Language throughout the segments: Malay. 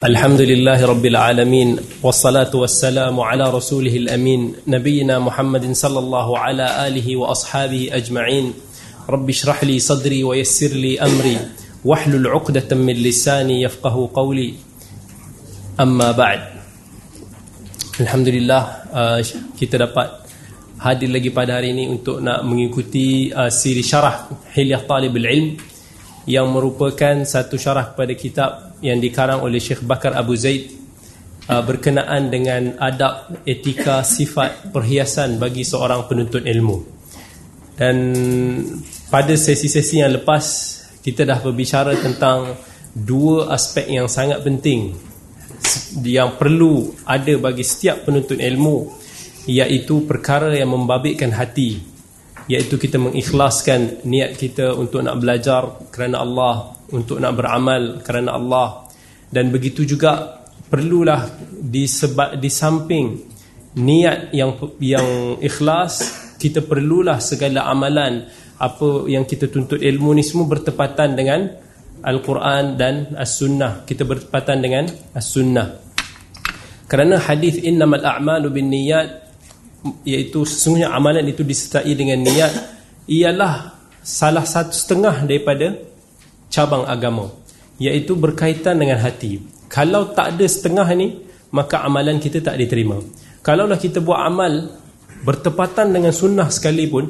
الحمد لله رب العالمين والصلاة والسلام على رسوله الأمين نبينا محمد صلى الله على آله وأصحابه أجمعين رب اشرح لي صدري ويسر لي أمري واحلل عقدة من لساني يفقه قولي أما بعد الحمد لله kita dapat hadir lagi pada hari ini untuk nak mengikuti uh, siri syarah Hilyah Talibul Ilm yang merupakan satu syarah kepada kitab yang dikarang oleh Syekh Bakar Abu Zaid uh, berkenaan dengan adab, etika, sifat, perhiasan bagi seorang penuntut ilmu. Dan pada sesi-sesi yang lepas kita dah berbicara tentang dua aspek yang sangat penting yang perlu ada bagi setiap penuntut ilmu iaitu perkara yang membabitkan hati iaitu kita mengikhlaskan niat kita untuk nak belajar kerana Allah untuk nak beramal kerana Allah. Dan begitu juga perlulah disebab di samping niat yang yang ikhlas kita perlulah segala amalan. Apa yang kita tuntut ilmu ni semua bertepatan dengan Al-Quran dan As-Sunnah. Kita bertepatan dengan As-Sunnah. Kerana hadis innamal a'malu bin niyat iaitu sesungguhnya amalan itu disertai dengan niat ialah salah satu setengah daripada cabang agama iaitu berkaitan dengan hati. Kalau tak ada setengah ni maka amalan kita tak diterima. Kalaulah kita buat amal bertepatan dengan sunnah sekalipun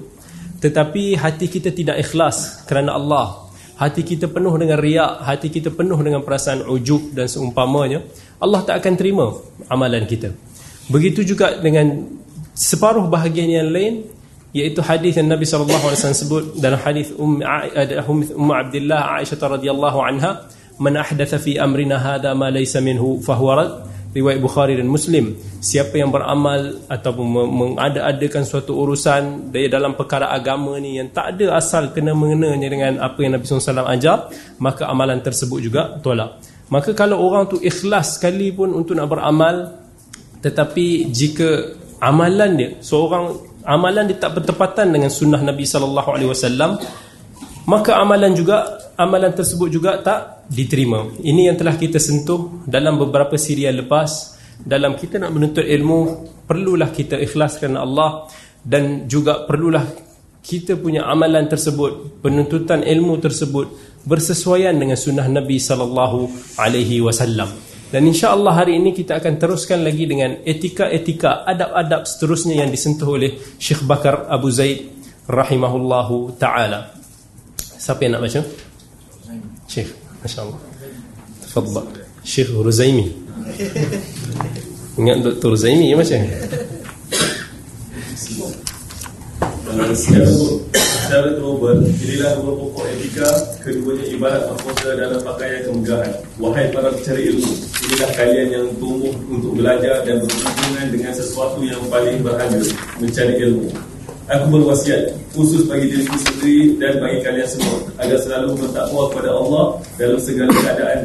tetapi hati kita tidak ikhlas kerana Allah hati kita penuh dengan riak hati kita penuh dengan perasaan ujub dan seumpamanya Allah tak akan terima amalan kita. Begitu juga dengan separuh bahagian yang lain iaitu hadis yang Nabi sallallahu alaihi wasallam sebut dalam hadis Ummu Ummu Abdullah Aisyah radhiyallahu anha man ahdatha fi amrina hadha ma laysa minhu fahuwa rad. Riwayat Bukhari dan Muslim. Siapa yang beramal ataupun mengada-adakan suatu urusan dari dalam perkara agama ni yang tak ada asal kena mengenanya dengan apa yang Nabi SAW ajar maka amalan tersebut juga tolak. Maka kalau orang tu ikhlas sekali pun untuk nak beramal tetapi jika amalan dia seorang amalan dia tak bertepatan dengan sunnah Nabi sallallahu alaihi wasallam maka amalan juga amalan tersebut juga tak diterima. Ini yang telah kita sentuh dalam beberapa siri yang lepas. Dalam kita nak menuntut ilmu perlulah kita ikhlas kerana Allah dan juga perlulah kita punya amalan tersebut penuntutan ilmu tersebut bersesuaian dengan sunnah Nabi sallallahu alaihi wasallam dan insya-Allah hari ini kita akan teruskan lagi dengan etika-etika adab-adab seterusnya yang disentuh oleh Syekh Bakar Abu Zaid rahimahullahu taala. Siapa yang nak baca? Syekh, masya-Allah. Tafadhal. Syekh Ruzaimi. Ingat Dr. Ruzaimi ya macam? Secara global, inilah dua pokok etika Keduanya ibarat mahkota dalam pakaian kemegahan Wahai para pencari ilmu Inilah kalian yang tumbuh untuk belajar Dan berhubungan dengan sesuatu yang paling berharga Mencari ilmu Aku berwasiat khusus bagi diriku sendiri dan bagi kalian semua agar selalu bertakwa kepada Allah dalam segala keadaan.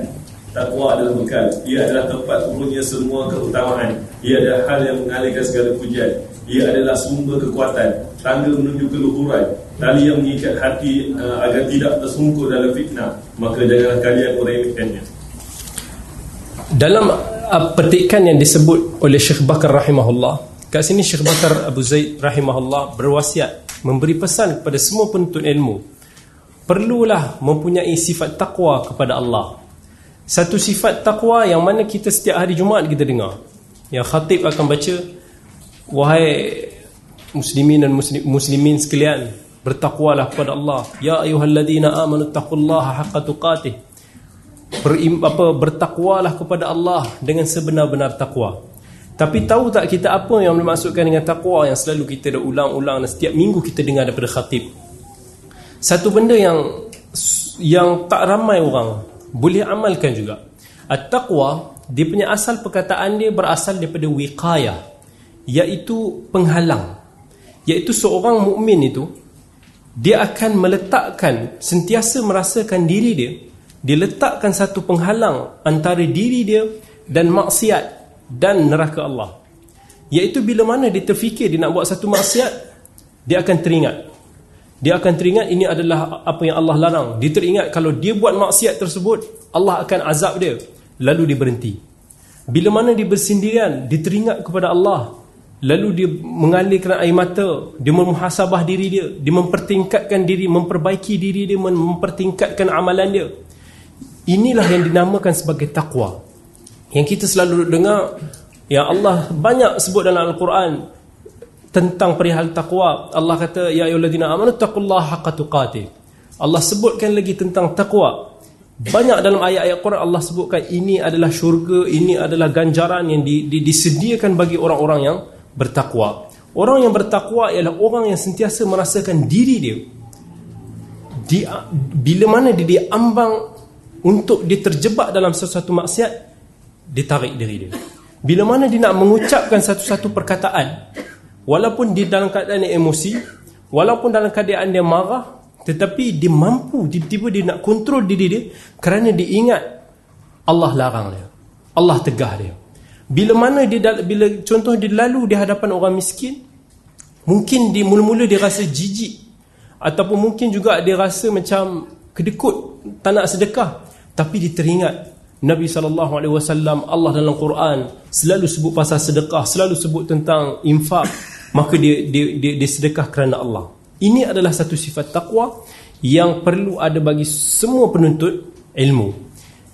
Takwa adalah bekal. Ia adalah tempat turunnya semua keutamaan. Ia adalah hal yang mengalihkan segala pujian. Ia adalah sumber kekuatan, tangga menuju keluhuran, tali yang mengikat hati uh, agar tidak tersungkur dalam fitnah. Maka janganlah kalian meremehkannya. Dalam uh, petikan yang disebut oleh Syekh Bakar rahimahullah, kat sini Syekh Bakar Abu Zaid rahimahullah berwasiat memberi pesan kepada semua penuntut ilmu. Perlulah mempunyai sifat takwa kepada Allah. Satu sifat takwa yang mana kita setiap hari Jumaat kita dengar. Yang khatib akan baca Wahai muslimin dan muslim, muslimin sekalian Bertakwalah kepada Allah Ya ayuhalladzina amanu taqullaha haqqa tuqatih Ber, apa, Bertakwalah kepada Allah Dengan sebenar-benar takwa. Tapi tahu tak kita apa yang dimaksudkan dengan takwa Yang selalu kita dah ulang-ulang Dan setiap minggu kita dengar daripada khatib? Satu benda yang Yang tak ramai orang Boleh amalkan juga. At-taqwa Dia punya asal perkataan dia Berasal daripada wiqayah iaitu penghalang. Iaitu seorang mukmin itu dia akan meletakkan sentiasa merasakan diri dia dia letakkan satu penghalang antara diri dia dan maksiat dan neraka Allah. Iaitu bila mana dia terfikir dia nak buat satu maksiat dia akan teringat. Dia akan teringat ini adalah apa yang Allah larang. Dia teringat kalau dia buat maksiat tersebut Allah akan azab dia. Lalu dia berhenti. Bila mana dia bersendirian dia teringat kepada Allah. Lalu dia mengalirkan air mata dia memuhasabah diri dia dia mempertingkatkan diri memperbaiki diri dia mempertingkatkan amalan dia inilah yang dinamakan sebagai takwa yang kita selalu dengar yang Allah banyak sebut dalam Al-Quran tentang perihal takwa Allah kata ya ayyuhallazina amanu taqullaha haqqa tuqatih. Allah sebutkan lagi tentang takwa banyak dalam ayat-ayat Quran Allah sebutkan ini adalah syurga ini adalah ganjaran yang di, di, disediakan bagi orang-orang yang bertakwa. Orang yang bertakwa ialah orang yang sentiasa merasakan diri dia. Di, bila mana dia diambang untuk dia terjebak dalam sesuatu maksiat dia tarik diri dia. Bila mana dia nak mengucapkan satu-satu perkataan walaupun dia dalam keadaan emosi walaupun dalam keadaan dia marah tetapi dia mampu tiba-tiba dia nak kontrol diri dia kerana dia ingat Allah larang dia. Allah tegah dia. Bila mana dia bila contoh dia lalu di hadapan orang miskin, mungkin di mula-mula dia rasa jijik ataupun mungkin juga dia rasa macam kedekut tak nak sedekah, tapi dia teringat Nabi wasallam Allah dalam Quran selalu sebut pasal sedekah, selalu sebut tentang infak, maka dia dia dia, dia sedekah kerana Allah. Ini adalah satu sifat takwa yang perlu ada bagi semua penuntut ilmu.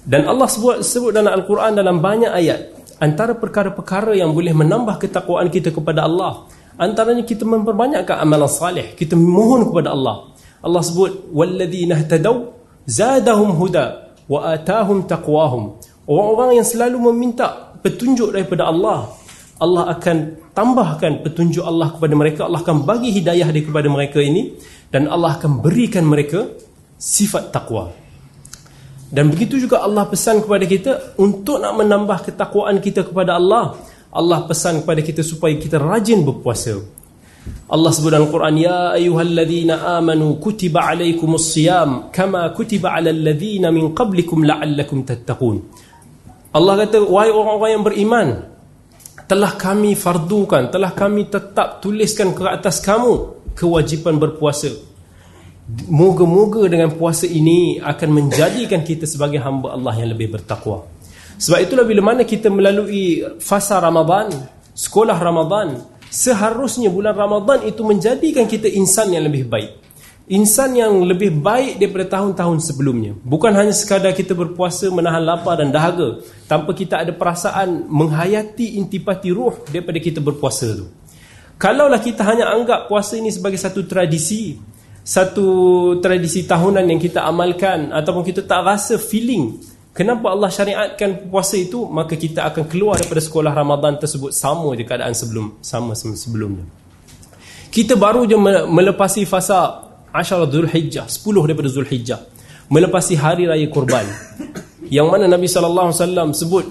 Dan Allah sebut sebut dalam Al-Quran dalam banyak ayat antara perkara-perkara yang boleh menambah ketakwaan kita kepada Allah antaranya kita memperbanyakkan amalan salih kita mohon kepada Allah Allah sebut walladzina ihtadaw zadahum huda wa atahum taqwahum orang-orang yang selalu meminta petunjuk daripada Allah Allah akan tambahkan petunjuk Allah kepada mereka Allah akan bagi hidayah dia kepada mereka ini dan Allah akan berikan mereka sifat takwa dan begitu juga Allah pesan kepada kita untuk nak menambah ketakwaan kita kepada Allah. Allah pesan kepada kita supaya kita rajin berpuasa. Allah sebut dalam Quran ya ayyuhalladzina amanu kutiba alaikumus siyam kama kutiba alal ladzina min qablikum la'allakum tattaqun. Allah kata wahai orang-orang yang beriman telah kami fardukan telah kami tetap tuliskan ke atas kamu kewajipan berpuasa Moga-moga dengan puasa ini akan menjadikan kita sebagai hamba Allah yang lebih bertakwa. Sebab itulah bila mana kita melalui fasa Ramadan, sekolah Ramadan, seharusnya bulan Ramadan itu menjadikan kita insan yang lebih baik. Insan yang lebih baik daripada tahun-tahun sebelumnya. Bukan hanya sekadar kita berpuasa menahan lapar dan dahaga tanpa kita ada perasaan menghayati intipati ruh daripada kita berpuasa itu. Kalaulah kita hanya anggap puasa ini sebagai satu tradisi, satu tradisi tahunan yang kita amalkan ataupun kita tak rasa feeling kenapa Allah syariatkan puasa itu? Maka kita akan keluar daripada sekolah Ramadan tersebut sama je keadaan sebelum sama sebelumnya. Kita baru je melepasi fasa Ashara Zulhijjah 10 daripada Zulhijjah melepasi hari raya kurban. Yang mana Nabi SAW sebut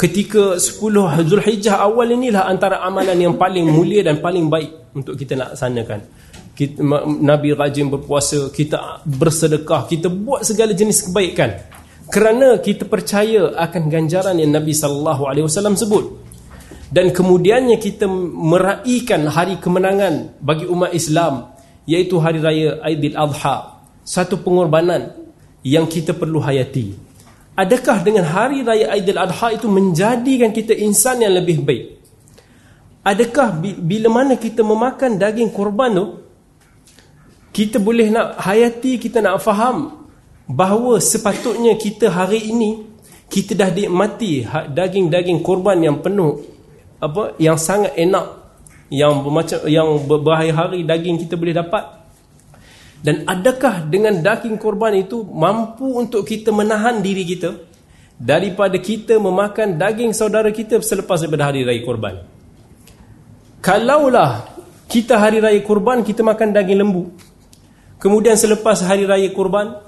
ketika 10 Zulhijjah awal inilah antara amalan yang paling mulia dan paling baik untuk kita laksanakan kita, Nabi rajin berpuasa, kita bersedekah, kita buat segala jenis kebaikan. Kerana kita percaya akan ganjaran yang Nabi sallallahu alaihi wasallam sebut. Dan kemudiannya kita meraihkan hari kemenangan bagi umat Islam iaitu hari raya Aidil Adha, satu pengorbanan yang kita perlu hayati. Adakah dengan hari raya Aidil Adha itu menjadikan kita insan yang lebih baik? Adakah bila mana kita memakan daging korban tu kita boleh nak hayati, kita nak faham bahawa sepatutnya kita hari ini kita dah nikmati ha, daging-daging korban yang penuh apa yang sangat enak yang bermacam yang berhari-hari daging kita boleh dapat. Dan adakah dengan daging korban itu mampu untuk kita menahan diri kita daripada kita memakan daging saudara kita selepas daripada hari raya korban kalaulah kita hari raya korban kita makan daging lembu Kemudian selepas hari raya kurban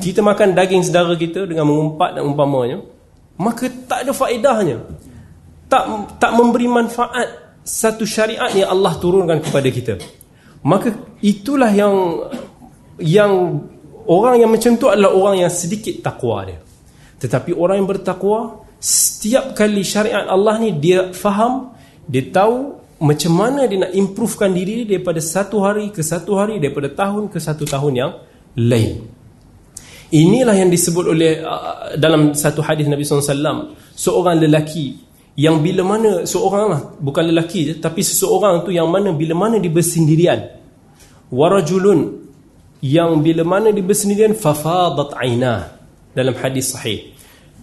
Kita makan daging saudara kita Dengan mengumpat dan umpamanya Maka tak ada faedahnya. Tak tak memberi manfaat Satu syariat yang Allah turunkan kepada kita. Maka itulah yang Yang Orang yang macam tu adalah orang yang sedikit takwa dia. Tetapi orang yang bertakwa Setiap kali syariat Allah ni Dia faham Dia tahu macam mana dia nak improvekan diri daripada satu hari ke satu hari daripada tahun ke satu tahun yang lain inilah yang disebut oleh uh, dalam satu hadis Nabi SAW seorang lelaki yang bila mana seorang lah bukan lelaki je tapi seseorang tu yang mana bila mana dia bersendirian warajulun yang bila mana dia bersendirian fafadat aina. Dalam hadis sahih.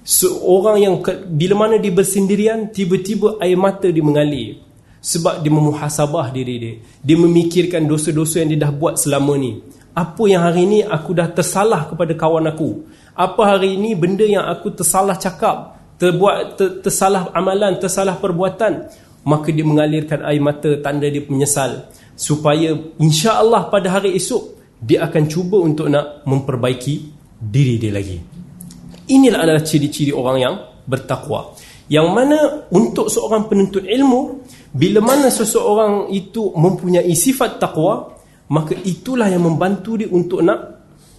Seorang yang bila mana dia bersendirian tiba-tiba air mata dia mengalir. Sebab dia memuhasabah diri dia. Dia memikirkan dosa-dosa yang dia dah buat selama ni apa yang hari ni aku dah tersalah kepada kawan aku apa hari ini benda yang aku tersalah cakap terbuat ter, tersalah amalan, tersalah perbuatan, maka dia mengalirkan air mata tanda dia menyesal supaya insya-Allah pada hari esok dia akan cuba untuk nak memperbaiki diri dia lagi. Inilah adalah ciri-ciri orang yang bertakwa. Yang mana untuk seorang penuntut ilmu bila mana seseorang itu mempunyai sifat takwa maka itulah yang membantu dia untuk nak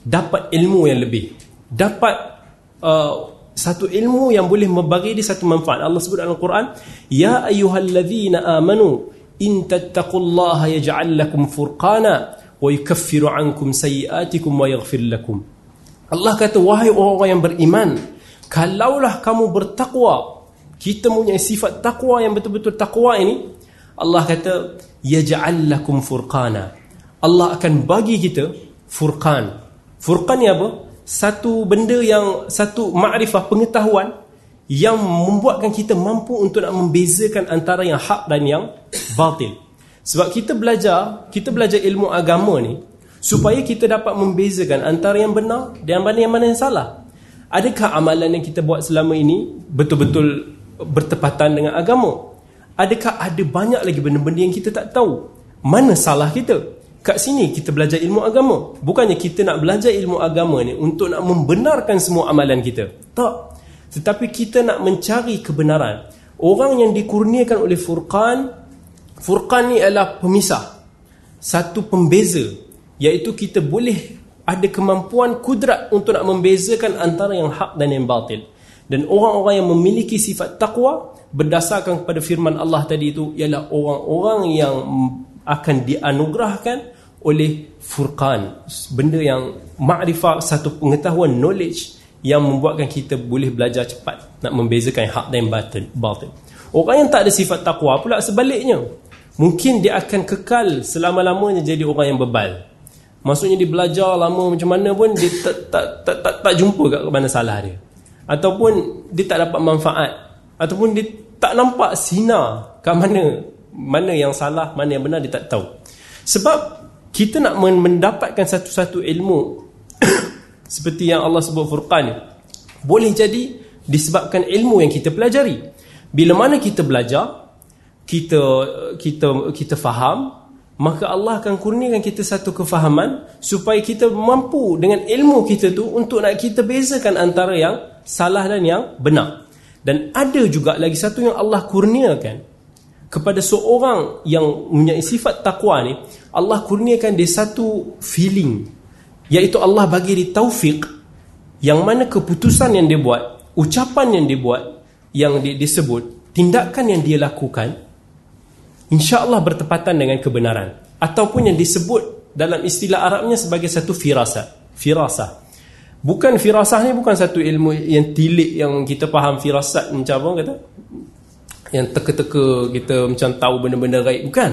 dapat ilmu yang lebih dapat uh, satu ilmu yang boleh membagi dia satu manfaat. Allah sebut dalam Al-Quran, Ya ayyuhalladzina amanu in tattaqullaha yaj'al lakum furqana wa yukaffiru ankum sayiatikum wa yaghfir lakum. Allah kata, wahai orang-orang yang beriman, kalaulah kamu bertakwa, kita punya sifat takwa yang betul-betul takwa ini, Allah kata, yaj'al lakum furqana. Allah akan bagi kita furqan. Furqan ni apa? satu benda yang satu makrifah pengetahuan yang membuatkan kita mampu untuk nak membezakan antara yang hak dan yang batil. Sebab kita belajar, kita belajar ilmu agama ni supaya kita dapat membezakan antara yang benar dan mana yang mana yang salah. Adakah amalan yang kita buat selama ini betul-betul bertepatan dengan agama? Adakah ada banyak lagi benda-benda yang kita tak tahu? Mana salah kita? Kat sini kita belajar ilmu agama. Bukannya kita nak belajar ilmu agama ni untuk nak membenarkan semua amalan kita. Tak. Tetapi kita nak mencari kebenaran. Orang yang dikurniakan oleh furqan furqan ni adalah pemisah. Satu pembeza. Iaitu kita boleh ada kemampuan kudrat untuk nak membezakan antara yang hak dan yang batil. Dan orang-orang yang memiliki sifat takwa berdasarkan kepada firman Allah tadi itu ialah orang-orang yang akan dianugerahkan oleh furqan. Benda yang makrifah satu pengetahuan knowledge yang membuatkan kita boleh belajar cepat. Nak membezakan hak dan batil orang yang tak ada sifat takwa pula sebaliknya. Mungkin dia akan kekal selama-lamanya jadi orang yang bebal. Maksudnya dia belajar lama macam mana pun dia tak tak tak tak, tak jumpa kat mana salah dia. Ataupun dia tak dapat manfaat. Ataupun dia tak nampak sinar kat mana mana yang salah mana yang benar dia tak tahu. Sebab kita nak mendapatkan satu-satu ilmu seperti yang Allah sebut Furqan boleh jadi disebabkan ilmu yang kita pelajari. Bila mana kita belajar kita kita kita faham maka Allah akan kurniakan kita satu kefahaman supaya kita mampu dengan ilmu kita tu untuk nak kita bezakan antara yang salah dan yang benar. Dan ada juga lagi satu yang Allah kurniakan kepada seorang yang mempunyai sifat takwa ni Allah kurniakan dia satu feeling iaitu Allah bagi dia taufik yang mana keputusan yang dia buat ucapan yang dia buat yang dia disebut tindakan yang dia lakukan insya-Allah bertepatan dengan kebenaran. Ataupun yang disebut dalam istilah Arabnya sebagai satu firasah firasah. Bukan firasah ni bukan satu ilmu yang tilik yang kita faham firasat macam apa kata yang teka-teka kita macam tahu benda-benda gaib. Bukan.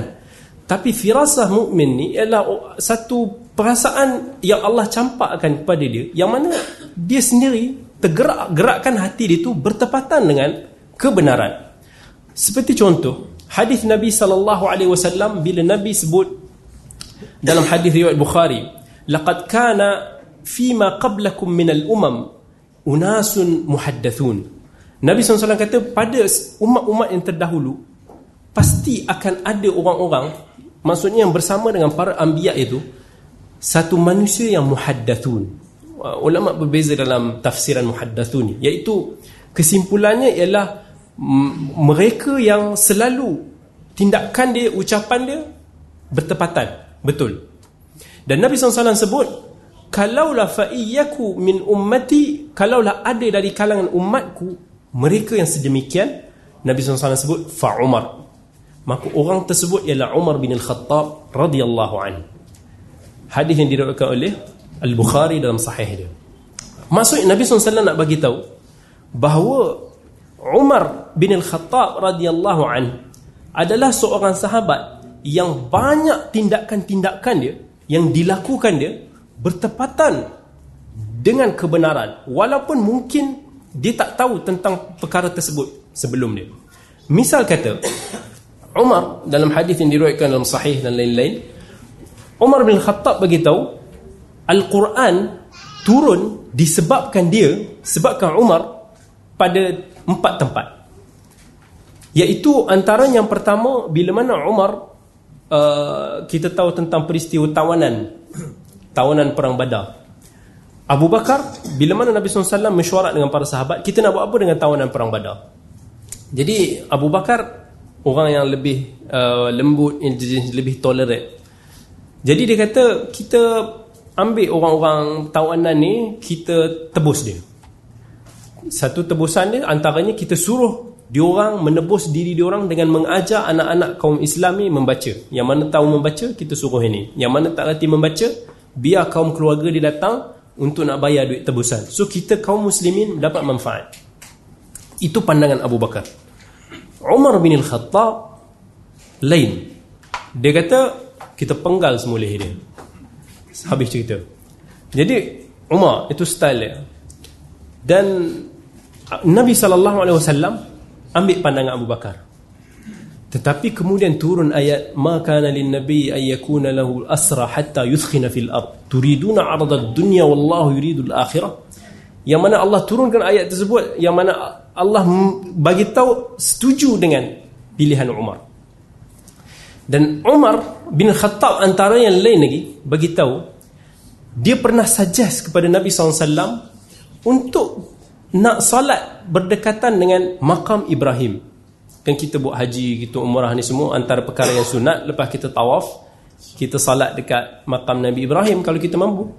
Tapi firasah mukmin ni ialah satu perasaan yang Allah campakkan kepada dia. Yang mana dia sendiri tergerak gerakkan hati dia tu bertepatan dengan kebenaran. Seperti contoh hadis Nabi sallallahu alaihi wasallam bila Nabi sebut dalam hadis riwayat Bukhari laqad kana fima qablakum min al-umam unasun muhaddathun Nabi SAW kata pada umat-umat yang terdahulu pasti akan ada orang-orang maksudnya yang bersama dengan para anbiya itu satu manusia yang muhaddathun. Ulama berbeza dalam tafsiran muhaddathun iaitu kesimpulannya ialah mereka yang selalu tindakan dia, ucapan dia bertepatan, betul. Dan Nabi SAW sebut kalaulah fa'iyaku min ummati kalaulah ada dari kalangan umatku mereka yang sedemikian Nabi SAW sebut fa Umar. Maka orang tersebut ialah Umar bin Al-Khattab radhiyallahu anhu. Hadis yang diriwayatkan oleh Al-Bukhari dalam sahih dia. Maksud Nabi SAW nak bagi tahu bahawa Umar bin Al-Khattab radhiyallahu an adalah seorang sahabat yang banyak tindakan-tindakan dia yang dilakukan dia bertepatan dengan kebenaran. Walaupun mungkin dia tak tahu tentang perkara tersebut sebelum dia. Misal kata Umar dalam hadis yang diriwayatkan dalam sahih dan lain-lain Umar bin Khattab bagi tahu Al-Quran turun disebabkan dia sebabkan Umar pada empat tempat iaitu antara yang pertama bila mana Umar uh, kita tahu tentang peristiwa tawanan tawanan perang badar Abu Bakar bila mana Nabi SAW mesyuarat dengan para sahabat kita nak buat apa dengan tawanan perang badar? Jadi Abu Bakar orang yang lebih uh, lembut lebih tolerate. Jadi dia kata kita ambil orang-orang tawanan ni kita tebus dia. Satu tebusan dia antaranya kita suruh diorang menebus diri diorang dengan mengajar anak-anak kaum Islam ni membaca. Yang mana tahu membaca kita suruh ini. Yang mana tak reti membaca biar kaum keluarga dia datang untuk nak bayar duit tebusan. So kita kaum muslimin dapat manfaat. Itu pandangan Abu Bakar. Umar bin Al-Khattab lain. Dia kata kita penggal semua leher dia. Habis cerita. Jadi Umar itu style dia. Dan Nabi sallallahu alaihi wasallam ambil pandangan Abu Bakar. Tetapi kemudian turun ayat ma kana lin nabi yakuna lahu asra hatta yuthkhina fil ard. Turiduna 'arada ad-dunya wallahu yuridu al-akhirah yang mana Allah turunkan ayat tersebut yang mana Allah bagi tahu setuju dengan pilihan Umar. Dan Umar bin Khattab antara yang lain lagi bagi tahu dia pernah suggest kepada Nabi SAW untuk nak salat berdekatan dengan makam Ibrahim kan kita buat haji kita umrah ni semua antara perkara yang sunat lepas kita tawaf kita salat dekat makam Nabi Ibrahim kalau kita mampu.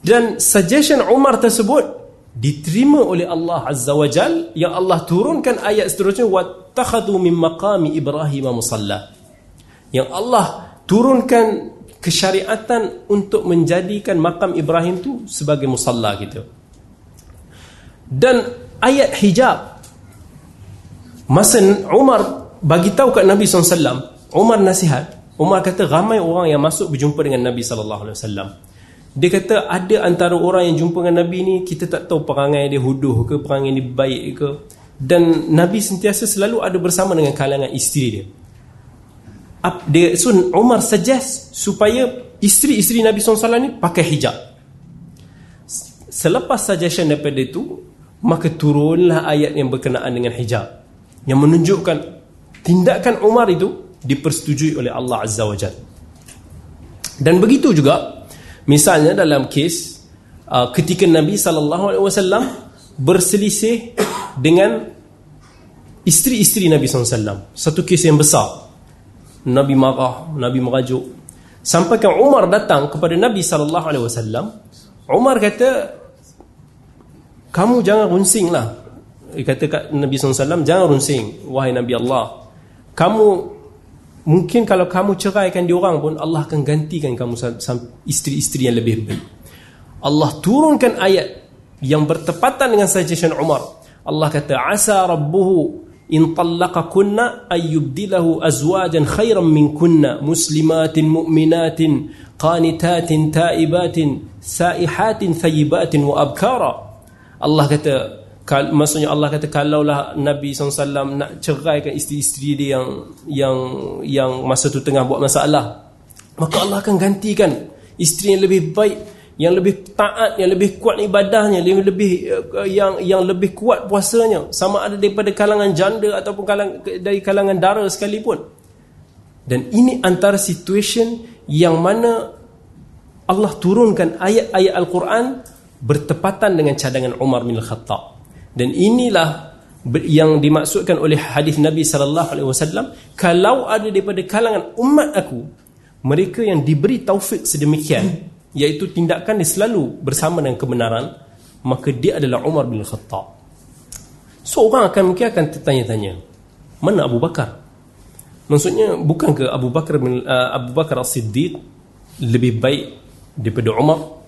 Dan suggestion Umar tersebut diterima oleh Allah Azza wa Jal yang Allah turunkan ayat seterusnya wattakhadhu min maqami Ibrahim musalla. Yang Allah turunkan kesyariatan untuk menjadikan makam Ibrahim tu sebagai musalla kita. Dan ayat hijab Masa Umar bagi tahu kat Nabi SAW, Umar nasihat, Umar kata ramai orang yang masuk berjumpa dengan Nabi SAW. Dia kata ada antara orang yang jumpa dengan Nabi ni kita tak tahu perangai dia huduh ke, perangai dia baik ke. Dan Nabi sentiasa selalu ada bersama dengan kalangan isteri dia. so Umar suggest supaya isteri-isteri Nabi SAW ni pakai hijab. Selepas suggestion daripada itu, maka turunlah ayat yang berkenaan dengan hijab yang menunjukkan tindakan Umar itu dipersetujui oleh Allah Azza wa Jal. Dan begitu juga misalnya dalam kes uh, ketika Nabi SAW berselisih dengan isteri-isteri Nabi SAW satu kes yang besar. Nabi marah, Nabi merajuk. Sampai kan Umar datang kepada Nabi SAW Umar kata kamu jangan runsing lah kata kat Nabi SAW jangan runsing wahai Nabi Allah. Kamu mungkin kalau kamu ceraikan diorang pun Allah akan gantikan kamu isteri-isteri yang lebih baik. Allah turunkan ayat yang bertepatan dengan suggestion Umar. Allah kata asa rabbuhu in tallaqakunna ay yubdilahu azwajan khairan min kunna muslimatin mu'minatin qanitatin taibatin saihatin thayyibatin wa abkara. Allah kata Kal, maksudnya Allah kata kalaulah Nabi SAW nak ceraikan isteri-isteri dia yang yang yang masa tu tengah buat masalah maka Allah akan gantikan isteri yang lebih baik yang lebih taat yang lebih kuat ibadahnya yang lebih uh, yang yang lebih kuat puasanya. Sama ada daripada kalangan janda ataupun kalang, dari kalangan dara sekalipun. Dan ini antara situation yang mana Allah turunkan ayat-ayat Al-Quran bertepatan dengan cadangan Umar bin Khattab dan inilah yang dimaksudkan oleh hadis Nabi sallallahu alaihi wasallam kalau ada daripada kalangan umat aku mereka yang diberi taufik sedemikian iaitu tindakan dia selalu bersama dengan kebenaran maka dia adalah Umar bin Khattab. So orang akan mungkin akan tertanya-tanya mana Abu Bakar? Maksudnya bukan ke Abu Bakar bin, uh, Abu Bakar As-Siddiq lebih baik daripada Umar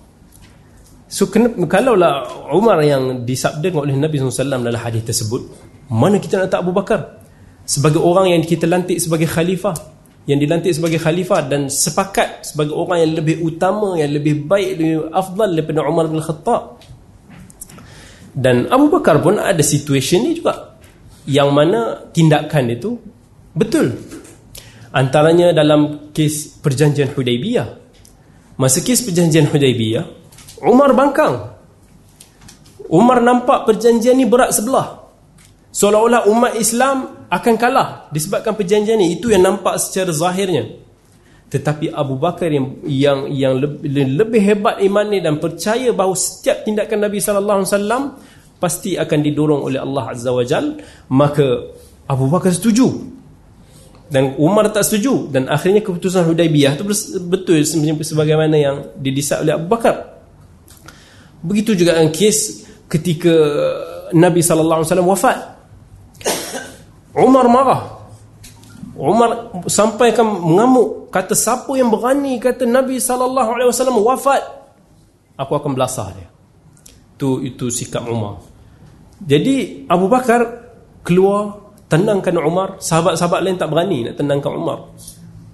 So kalau lah Umar yang disabdakan oleh Nabi SAW dalam hadis tersebut, mana kita nak tak Abu Bakar? Sebagai orang yang kita lantik sebagai khalifah, yang dilantik sebagai khalifah dan sepakat sebagai orang yang lebih utama, yang lebih baik, lebih afdal daripada Umar bin Khattab. Dan Abu Bakar pun ada situasi ni juga yang mana tindakan itu betul. Antaranya dalam kes perjanjian Hudaibiyah. Masa kes perjanjian Hudaibiyah, Umar bangkang. Umar nampak perjanjian ni berat sebelah. Seolah-olah umat Islam akan kalah disebabkan perjanjian ni. Itu yang nampak secara zahirnya. Tetapi Abu Bakar yang yang yang lebih, lebih hebat iman ni dan percaya bahawa setiap tindakan Nabi sallallahu alaihi wasallam pasti akan didorong oleh Allah Azza wa Jal, maka Abu Bakar setuju. Dan Umar tak setuju dan akhirnya keputusan Hudaibiyah itu betul sebagaimana yang didesak oleh Abu Bakar. Begitu juga dengan kes ketika Nabi sallallahu alaihi wasallam wafat. Umar marah. Umar sampai kan mengamuk kata siapa yang berani kata Nabi sallallahu alaihi wasallam wafat aku akan belasah dia. Itu itu sikap Umar. Jadi Abu Bakar keluar tenangkan Umar, sahabat-sahabat lain tak berani nak tenangkan Umar.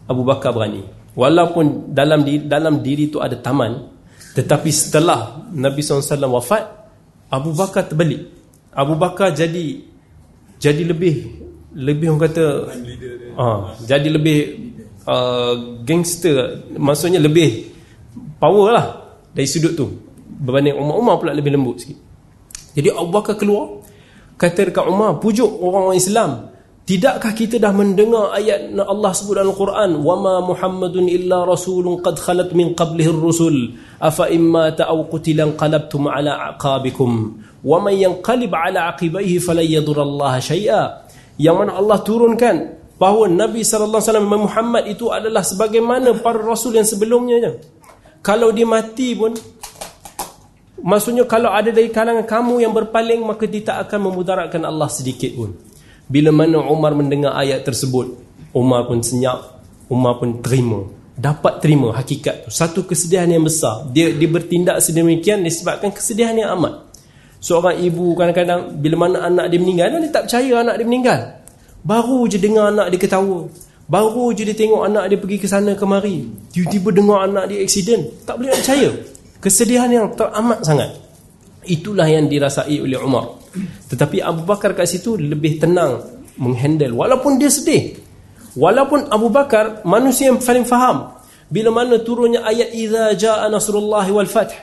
Abu Bakar berani. Walaupun dalam di, dalam diri itu ada taman, tetapi setelah Nabi SAW wafat Abu Bakar terbalik. Abu Bakar jadi Jadi lebih Lebih orang kata uh, Jadi lebih uh, Gangster. Maksudnya lebih Power lah Dari sudut tu. Berbanding Umar-Umar pula lebih lembut sikit. Jadi Abu Bakar keluar Kata dekat Umar Pujuk orang-orang Islam Tidakkah kita dah mendengar ayat Allah sebut dalam Al-Quran illa rasulun qad khalat min qablihi ar-rusul afa imma ta'aw qutilan qalabtum ala aqabikum waman yanqalib ala aqibaihi falan yadurrallaha shay'a yang mana Allah turunkan bahawa Nabi wasallam Muhammad itu adalah sebagaimana para rasul yang sebelumnya. Kalau dia mati pun maksudnya kalau ada dari kalangan kamu yang berpaling maka dia tak akan memudaratkan Allah sedikit pun. Bila mana Umar mendengar ayat tersebut Umar pun senyap Umar pun terima. Dapat terima hakikat tu. Satu kesedihan yang besar. Dia dia bertindak sedemikian Disebabkan kesedihan yang amat. Seorang ibu kadang-kadang Bila mana anak dia meninggal Dia tak percaya anak dia meninggal. Baru je dengar anak dia ketawa. Baru je dia tengok anak dia pergi ke sana kemari. Tiba-tiba dengar anak dia aksiden Tak boleh nak percaya. Kesedihan yang teramat sangat. Itulah yang dirasai oleh Umar tetapi Abu Bakar kat situ lebih tenang menghandle. Walaupun dia sedih. Walaupun Abu Bakar manusia yang paling faham. Bila mana turunnya ayat idza jaa nasrullah wal fath.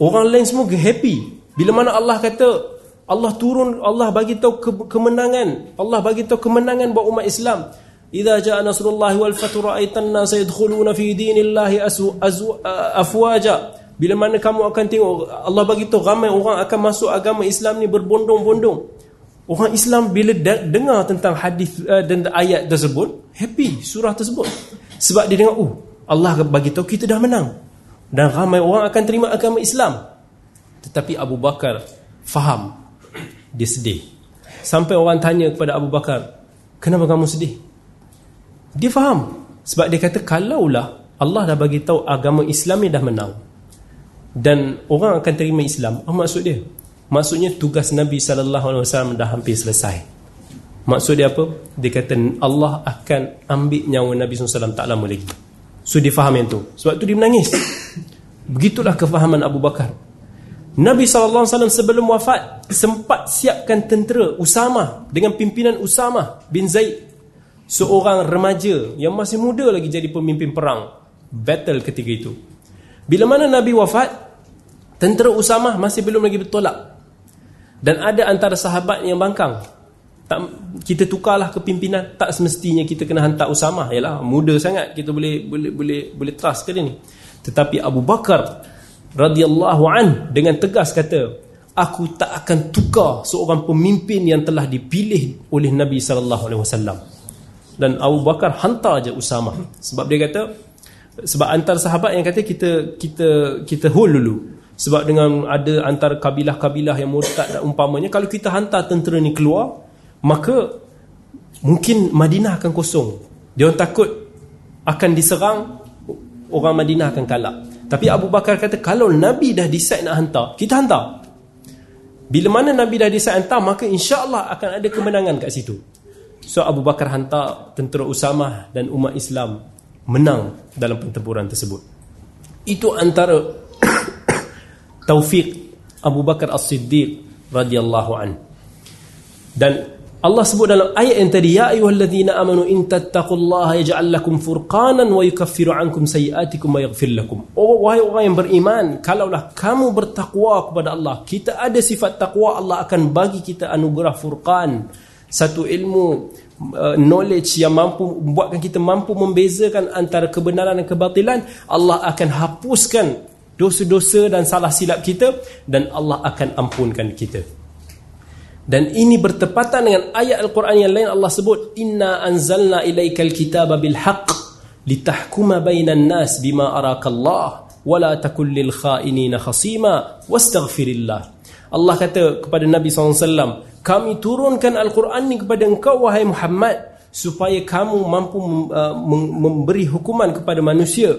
Orang lain semua happy. Bila mana Allah kata Allah turun Allah bagi tahu ke kemenangan. Allah bagi tahu kemenangan buat umat Islam. Idza jaa nasrullah wal fath ra'aitan nas yadkhuluna fi dinillahi afwaja bila mana kamu akan tengok Allah bagi tahu ramai orang akan masuk agama Islam ni berbondong-bondong. Orang Islam bila dengar tentang hadis uh, dan ayat tersebut, happy surah tersebut. Sebab dia dengar, oh, Allah bagi tahu kita dah menang. Dan ramai orang akan terima agama Islam. Tetapi Abu Bakar faham dia sedih. Sampai orang tanya kepada Abu Bakar, "Kenapa kamu sedih?" Dia faham. Sebab dia kata kalaulah Allah dah bagi tahu agama Islam ni dah menang dan orang akan terima Islam. Apa maksud dia? Maksudnya tugas Nabi sallallahu alaihi wasallam dah hampir selesai. Maksud dia apa? Dia kata Allah akan ambil nyawa Nabi SAW tak lama lagi. So dia faham yang tu. Sebab tu dia menangis. Begitulah kefahaman Abu Bakar. Nabi SAW sebelum wafat sempat siapkan tentera Usama dengan pimpinan Usama bin Zaid. Seorang remaja yang masih muda lagi jadi pemimpin perang battle ketika itu. Bila mana Nabi wafat Tentera Usamah masih belum lagi bertolak. Dan ada antara sahabat yang bangkang. Tak, kita tukarlah kepimpinan. Tak semestinya kita kena hantar Usamah. Yalah, muda sangat kita boleh boleh boleh boleh trust ke dia ni. Tetapi Abu Bakar radhiyallahu an dengan tegas kata, aku tak akan tukar seorang pemimpin yang telah dipilih oleh Nabi sallallahu alaihi wasallam. Dan Abu Bakar hantar aja Usamah sebab dia kata sebab antara sahabat yang kata kita kita kita hold dulu sebab dengan ada antara kabilah-kabilah yang murtad dan umpamanya kalau kita hantar tentera ni keluar maka mungkin Madinah akan kosong dia takut akan diserang orang Madinah akan kalah Tapi Abu Bakar kata kalau Nabi dah decide nak hantar, kita hantar. Bila mana Nabi dah decide hantar, maka insya-Allah akan ada kemenangan kat situ. So Abu Bakar hantar tentera Usamah dan umat Islam menang dalam pertempuran tersebut. Itu antara taufik Abu Bakar As-Siddiq radhiyallahu an. Dan Allah sebut dalam ayat yang tadi ya ayyuhalladzina amanu in tattaqullaha yaj'al lakum furqanan wa yukaffiru ankum sayiatikum wa yaghfir lakum. Oh wahai orang yang beriman, kalaulah kamu bertakwa kepada Allah, kita ada sifat takwa, Allah akan bagi kita anugerah furqan, satu ilmu uh, knowledge yang mampu membuatkan kita mampu membezakan antara kebenaran dan kebatilan, Allah akan hapuskan dosa-dosa dan salah silap kita dan Allah akan ampunkan kita. Dan ini bertepatan dengan ayat Al-Quran yang lain Allah sebut Inna anzalna ilaikal kitaba bilhaq Litahkuma bainan nas bima arakallah Wala takul lil khainina khasima Wastaghfirillah Allah kata kepada Nabi SAW Kami turunkan Al-Quran ini kepada engkau wahai Muhammad Supaya kamu mampu uh, memberi hukuman kepada manusia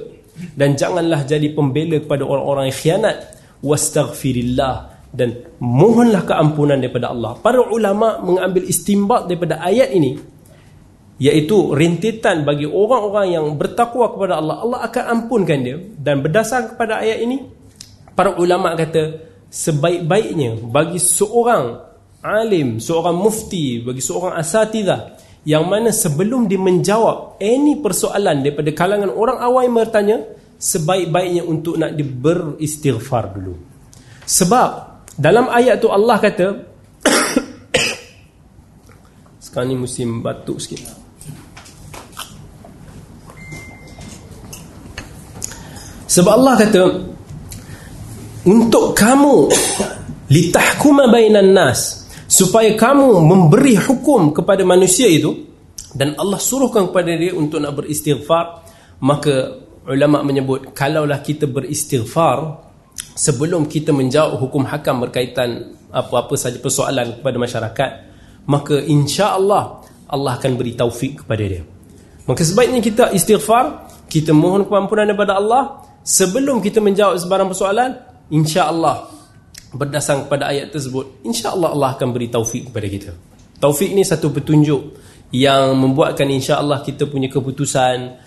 Dan janganlah jadi pembela kepada orang-orang yang khianat. Wastaghfirillah. Dan mohonlah keampunan daripada Allah. Para ulama mengambil istimbat daripada ayat ini. Iaitu rentetan bagi orang-orang yang bertakwa kepada Allah, Allah akan ampunkan dia. Dan berdasar kepada ayat ini para ulama kata sebaik-baiknya bagi seorang alim, seorang mufti, bagi seorang asatidah yang mana sebelum dia menjawab any persoalan daripada kalangan orang awam yang bertanya sebaik-baiknya untuk nak beristighfar dulu. Sebab dalam ayat tu Allah kata Sekarang ni musim batuk sikit Sebab Allah kata Untuk kamu Litahkuma bainan nas Supaya kamu memberi hukum kepada manusia itu Dan Allah suruhkan kepada dia untuk nak beristighfar Maka ulama menyebut Kalaulah kita beristighfar sebelum kita menjawab hukum hakam berkaitan apa-apa saja persoalan kepada masyarakat maka insya-Allah Allah akan beri taufik kepada dia. Maka sebaiknya kita istighfar kita mohon kemampuan daripada Allah sebelum kita menjawab sebarang persoalan insya-Allah berdasar kepada ayat tersebut insya-Allah Allah akan beri taufik kepada kita taufik ni satu petunjuk yang membuatkan insya-Allah kita punya keputusan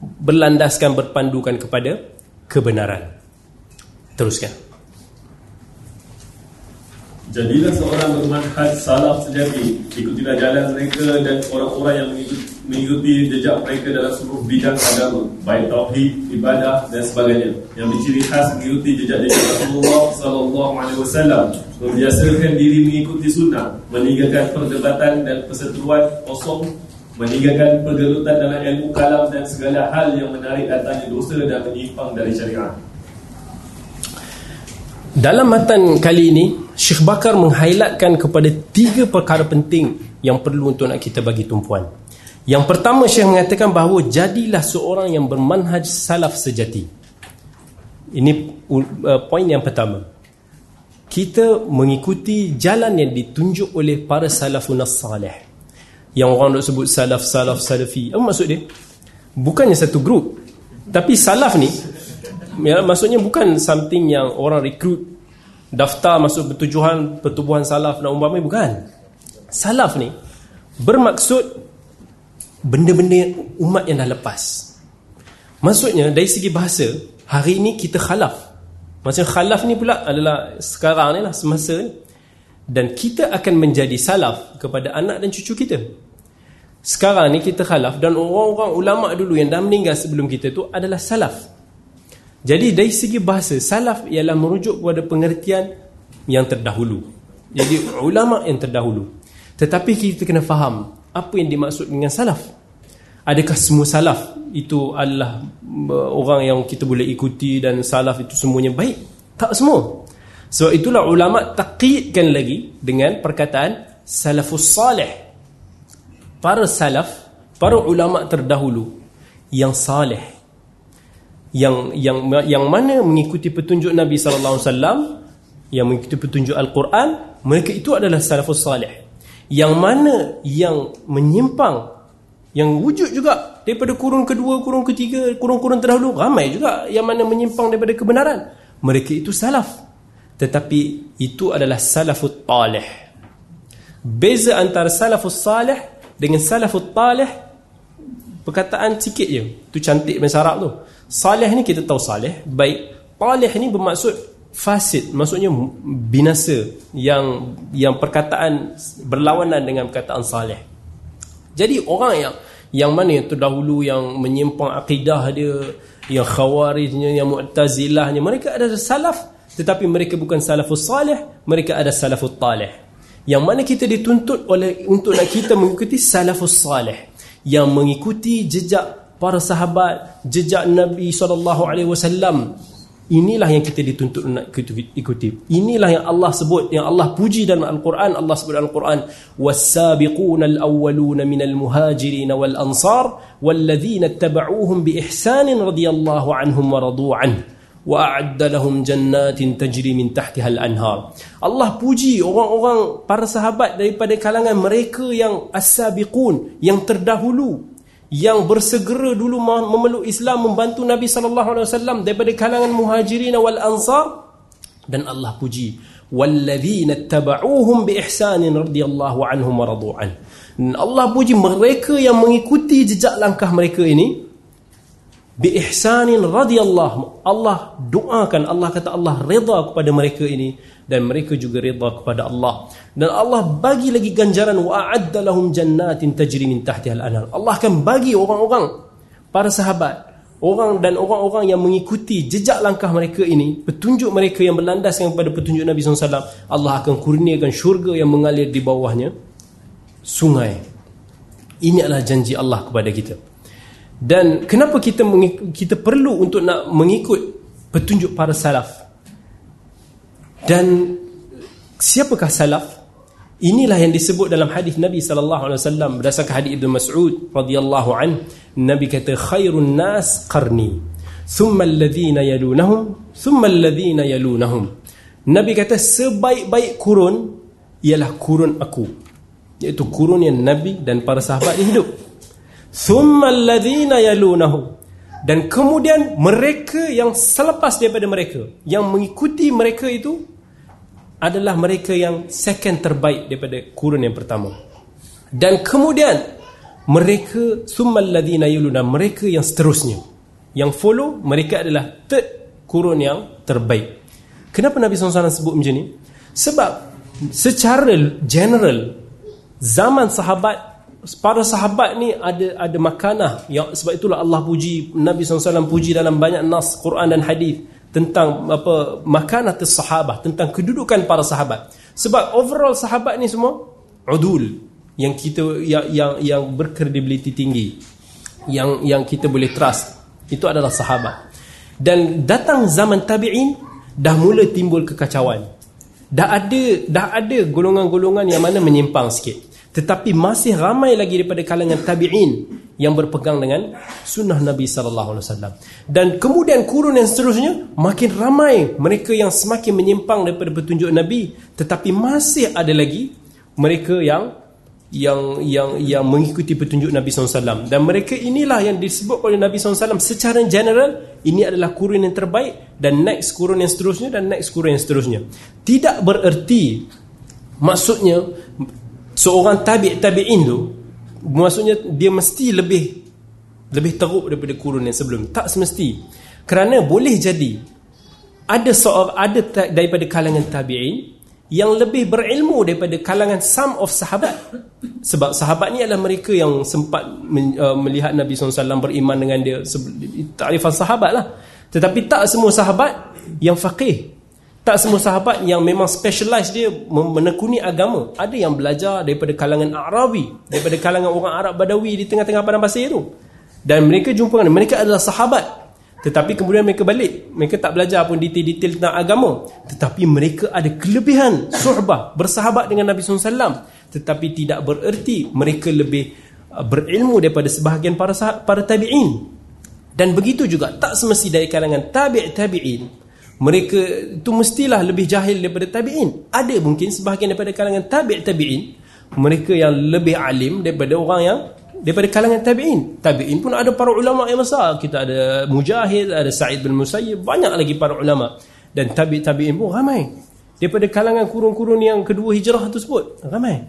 berlandaskan berpandukan kepada kebenaran Teruskan. Jadilah seorang bermanhaj salaf sejati Ikutilah jalan mereka dan orang-orang yang mengikuti jejak mereka dalam seluruh bidang agama Baik tauhid, ibadah dan sebagainya. Yang berciri khas mengikuti jejak-jejak Rasulullah SAW Membiasakan diri mengikuti sunnah Meninggalkan perdebatan dan perseteruan kosong Meninggalkan pergelutan dalam ilmu kalam dan segala hal yang menarik datangnya dosa dan menyimpang dari syariat dalam matan kali ini Syekh Bakar menghighlightkan kepada tiga perkara penting yang perlu untuk nak kita bagi tumpuan. Yang pertama Syekh mengatakan bahawa jadilah seorang yang bermanhaj salaf sejati. Ini uh, poin yang pertama. Kita mengikuti jalan yang ditunjuk oleh para salafun salih. Yang orang nak sebut salaf salaf salafi. Apa maksud dia? Bukannya satu grup. Tapi salaf ni ya, maksudnya bukan something yang orang recruit daftar masuk pertujuan pertubuhan salaf dan umpamanya bukan. Salaf ni bermaksud benda-benda umat yang dah lepas. Maksudnya dari segi bahasa hari ini kita khalaf. Maksudnya khalaf ni pula adalah sekarang ni lah semasa ni. Dan kita akan menjadi salaf kepada anak dan cucu kita. Sekarang ni kita khalaf dan orang-orang ulama dulu yang dah meninggal sebelum kita tu adalah salaf jadi dari segi bahasa salaf ialah merujuk kepada pengertian yang terdahulu. Jadi ulama yang terdahulu. Tetapi kita kena faham apa yang dimaksud dengan salaf. Adakah semua salaf itu adalah uh, orang yang kita boleh ikuti dan salaf itu semuanya baik? Tak semua. Sebab itulah ulama taqidkan lagi dengan perkataan salafus salih. Para salaf, para ulama terdahulu yang salih yang yang yang mana mengikuti petunjuk Nabi sallallahu alaihi wasallam yang mengikuti petunjuk Al-Quran mereka itu adalah salafus salih yang mana yang menyimpang yang wujud juga daripada kurun kedua, kurun ketiga, kurun-kurun terdahulu ramai juga yang mana menyimpang daripada kebenaran. Mereka itu salaf. Tetapi itu adalah salafut talih. Beza antara salafus salih dengan salafut talih perkataan sikit je. Tu cantik Arab tu. Salih ni kita tahu salih, baik. Talih ni bermaksud fasid, maksudnya binasa yang yang perkataan berlawanan dengan perkataan salih. Jadi orang yang yang mana yang terdahulu yang menyimpang akidah dia, yang khawarijnya, yang mu'tazilahnya, mereka ada salaf tetapi mereka bukan salafus salih, mereka ada salafus talih. Yang mana kita dituntut oleh untuk nak kita mengikuti salafus salih yang mengikuti jejak para sahabat, jejak Nabi SAW Inilah yang kita dituntut nak ikuti. Inilah yang Allah sebut, yang Allah puji dalam Al-Quran. Allah sebut dalam Al-Quran, وَالسَّابِقُونَ الْأَوَّلُونَ مِنَ الْمُهَاجِرِينَ وَالْأَنصَارِ وَالَّذِينَ اتَّبَعُوهُمْ بِإِحْسَانٍ رَضِيَ اللَّهُ عَنْهُمْ وَرَضُوا عَنْهُ وَأَعَدَّ لَهُمْ جَنَّاتٍ تَجْرِي مِنْ تَحْتِهَا الْأَنْهَارِ Allah puji orang-orang para sahabat daripada kalangan mereka yang as-sabiqun, yang terdahulu, yang bersegera dulu memeluk Islam membantu Nabi sallallahu alaihi wasallam daripada kalangan muhajirin wal ansar. Dan Allah puji walladzina tabauhum bi ihsanin radhiyallahu anhum wa radu an Allah puji mereka yang mengikuti jejak langkah mereka ini bi ihsanin radhiyallahu Allah doakan Allah kata Allah redha kepada mereka ini dan mereka juga redha kepada Allah. Dan Allah bagi lagi ganjaran wa lahum jannatin tajri min tahtiha al-anhar. Allah akan bagi orang-orang para sahabat orang dan orang-orang yang mengikuti jejak langkah mereka ini petunjuk mereka yang berlandaskan kepada petunjuk Nabi SAW Allah akan kurniakan syurga yang mengalir di bawahnya sungai. Ini adalah janji Allah kepada kita dan kenapa kita kita perlu untuk nak mengikut petunjuk para salaf? Dan siapakah salaf? Inilah yang disebut dalam hadis Nabi sallallahu alaihi wasallam berdasarkan hadis Ibnu Mas'ud radhiyallahu an. Nabi kata khairun nas qarni thumma alladhina yalunhum thumma alladhina yalunhum Nabi kata sebaik-baik kurun ialah kurun aku iaitu kurun yang Nabi dan para sahabat hidup thumma alladhina yalunhum dan kemudian mereka yang selepas daripada mereka yang mengikuti mereka itu adalah mereka yang second terbaik daripada kurun yang pertama. Dan kemudian mereka summal ladina yuluna mereka yang seterusnya. Yang follow mereka adalah third kurun yang terbaik. Kenapa Nabi SAW sebut macam ni? Sebab secara general zaman sahabat para sahabat ni ada ada makanah. Yang sebab itulah Allah puji Nabi SAW puji dalam banyak nas Quran dan hadis tentang apa makanat sahabat tentang kedudukan para sahabat. Sebab overall sahabat ni semua udul. Yang kita yang yang yang berkredibiliti tinggi. Yang yang kita boleh trust. Itu adalah sahabat. Dan datang zaman tabi'in dah mula timbul kekacauan. Dah ada dah ada golongan-golongan yang mana menyimpang sikit tetapi masih ramai lagi daripada kalangan tabi'in yang berpegang dengan sunnah Nabi sallallahu alaihi wasallam. Dan kemudian kurun yang seterusnya makin ramai mereka yang semakin menyimpang daripada petunjuk Nabi tetapi masih ada lagi mereka yang yang yang yang mengikuti petunjuk Nabi SAW dan mereka inilah yang disebut oleh Nabi SAW secara general ini adalah kurun yang terbaik dan next kurun yang seterusnya dan next kurun yang seterusnya tidak bererti maksudnya seorang tabi' tabi'in tu maksudnya dia mesti lebih lebih teruk daripada kurun yang sebelum. Tak semesti. Kerana boleh jadi ada seorang ada daripada kalangan tabi'in yang lebih berilmu daripada kalangan some of sahabat. Sebab sahabat ni adalah mereka yang sempat uh, melihat Nabi SAW beriman dengan dia takrifan sahabat lah. Tetapi tak semua sahabat yang faqih tak semua sahabat yang memang specialize dia menekuni agama. Ada yang belajar daripada kalangan Arabi, daripada kalangan orang Arab Badawi di tengah-tengah padang pasir itu. Dan mereka jumpa dengan mereka adalah sahabat. Tetapi kemudian mereka balik. Mereka tak belajar pun detail-detail tentang agama. Tetapi mereka ada kelebihan suhbah, bersahabat dengan Nabi SAW. Tetapi tidak bererti mereka lebih uh, berilmu daripada sebahagian para para tabi'in. Dan begitu juga tak semesti dari kalangan tabi' tabi'in mereka itu mestilah lebih jahil daripada tabi'in ada mungkin sebahagian daripada kalangan tabi' tabi'in mereka yang lebih alim daripada orang yang daripada kalangan tabi'in. Tabi'in pun ada para ulama yang besar. Kita ada Mujahid, ada Sa'id bin Musayyib, banyak lagi para ulama. Dan tabi' tabi'in pun ramai. Daripada kalangan kurun-kurun yang kedua hijrah tersebut, ramai.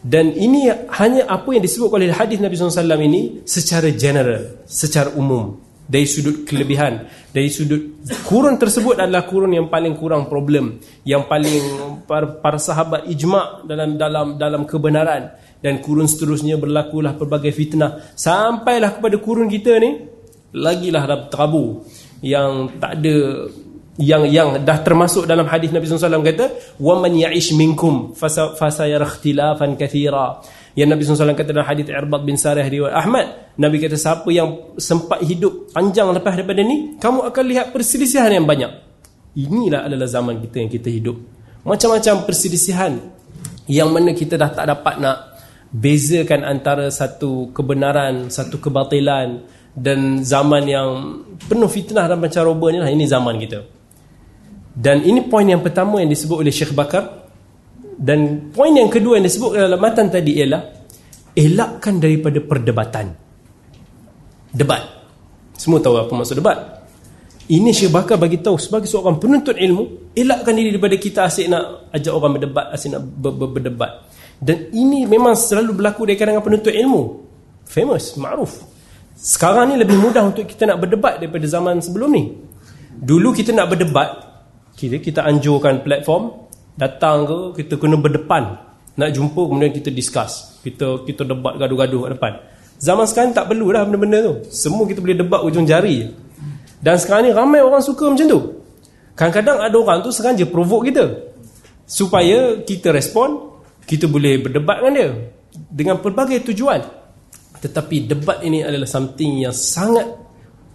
Dan ini hanya apa yang disebut oleh hadis Nabi SAW ini secara general, secara umum dari sudut kelebihan dari sudut kurun tersebut adalah kurun yang paling kurang problem yang paling para, para sahabat ijma' dalam dalam dalam kebenaran. Dan kurun seterusnya berlakulah pelbagai fitnah. Sampailah kepada kurun kita ni lagilah dah terabu yang tak ada yang yang dah termasuk dalam hadis Nabi SAW kata wa man ya'ish minkum fasayara ikhtilafan kathira yang Nabi SAW kata dalam hadis Irbad bin Sarih riwayat Ahmad Nabi kata siapa yang sempat hidup panjang lepas daripada ni kamu akan lihat perselisihan yang banyak. Inilah adalah zaman kita yang kita hidup. Macam-macam perselisihan yang mana kita dah tak dapat nak bezakan antara satu kebenaran satu kebatilan dan zaman yang penuh fitnah dan pancaroba ni lah. Ini zaman kita. Dan ini poin yang pertama yang disebut oleh Syekh Bakar dan poin yang kedua yang disebut dalam matan tadi ialah elakkan daripada perdebatan. Debat. Semua tahu apa maksud debat. Ini Syekh Bakar bagi tahu sebagai seorang penuntut ilmu, elakkan diri daripada kita asyik nak ajak orang berdebat, asyik nak ber -ber berdebat. Dan ini memang selalu berlaku dari kalangan penuntut ilmu. Famous, ma'ruf. Sekarang ni lebih mudah untuk kita nak berdebat daripada zaman sebelum ni. Dulu kita nak berdebat, kita kita anjurkan platform datang ke kita kena berdepan. Nak jumpa kemudian kita discuss. Kita kita debat gaduh-gaduh kat depan. Zaman sekarang tak perlu dah benda-benda tu. Semua kita boleh debat ujung jari dan sekarang ni ramai orang suka macam tu. Kadang-kadang ada orang tu sengaja provoke kita. Supaya kita respon kita boleh berdebat dengan dia. Dengan pelbagai tujuan. Tetapi debat ini adalah something yang sangat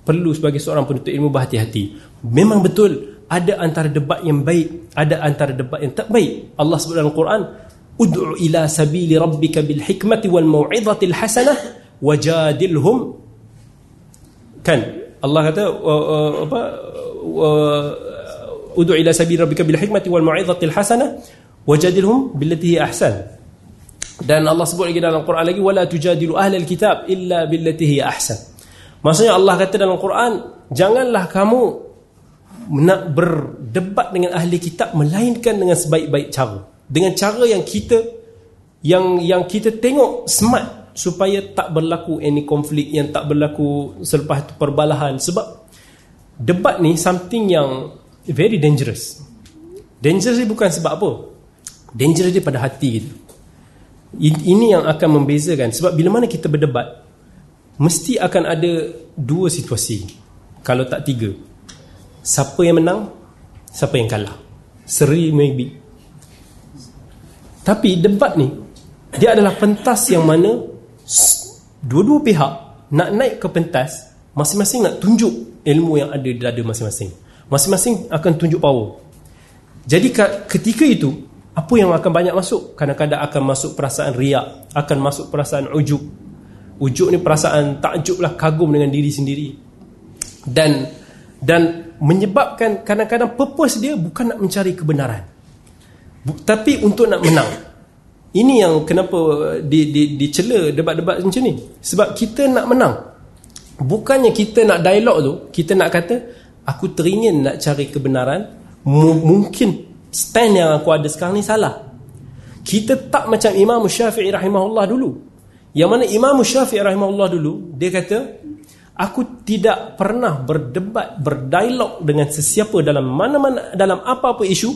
perlu sebagai seorang penuntut ilmu berhati-hati. Memang betul ada antara debat yang baik ada antara debat yang tak baik. Allah sebut dalam Quran ud'u ila sabili rabbika bil hikmati wal mau'izati al hasanah wajadilhum. Kan? Allah kata apa ud'u ila sabili rabbika bil hikmati wal mau'izati al hasanah wajadilhum billati hi ahsan. Dan Allah sebut lagi dalam Quran lagi wala tujadilu ahlal kitab illa billati hi ahsan. Maksudnya Allah kata dalam Quran janganlah kamu nak berdebat dengan ahli kitab melainkan dengan sebaik-baik cara. Dengan cara yang kita yang yang kita tengok smart supaya tak berlaku any konflik yang tak berlaku selepas itu perbalahan. Sebab debat ni something yang very dangerous. Dangerous ni bukan sebab apa. Dangerous dia pada hati kita. Ini yang akan membezakan. Sebab bila mana kita berdebat mesti akan ada dua situasi. Kalau tak tiga siapa yang menang siapa yang kalah. Seri maybe. Tapi debat ni dia adalah pentas yang mana dua-dua pihak nak naik ke pentas masing-masing nak tunjuk ilmu yang ada di dada masing-masing. Masing-masing akan tunjuk power. Jadi ketika itu apa yang akan banyak masuk? Kadang-kadang akan masuk perasaan riak akan masuk perasaan ujub ujub ni perasaan takjub lah kagum dengan diri sendiri. Dan dan menyebabkan kadang-kadang purpose dia bukan nak mencari kebenaran. Tapi untuk nak menang. Ini yang kenapa di, di, dicela debat-debat macam ni. Sebab kita nak menang. Bukannya kita nak dialog tu kita nak kata aku teringin nak cari kebenaran. Mungkin stand yang aku ada sekarang ni salah. Kita tak macam Imam Syafi'i rahimahullah dulu. Yang mana Imam Syafi'i rahimahullah dulu dia kata Aku tidak pernah berdebat, berdialog dengan sesiapa dalam mana-mana dalam apa-apa isu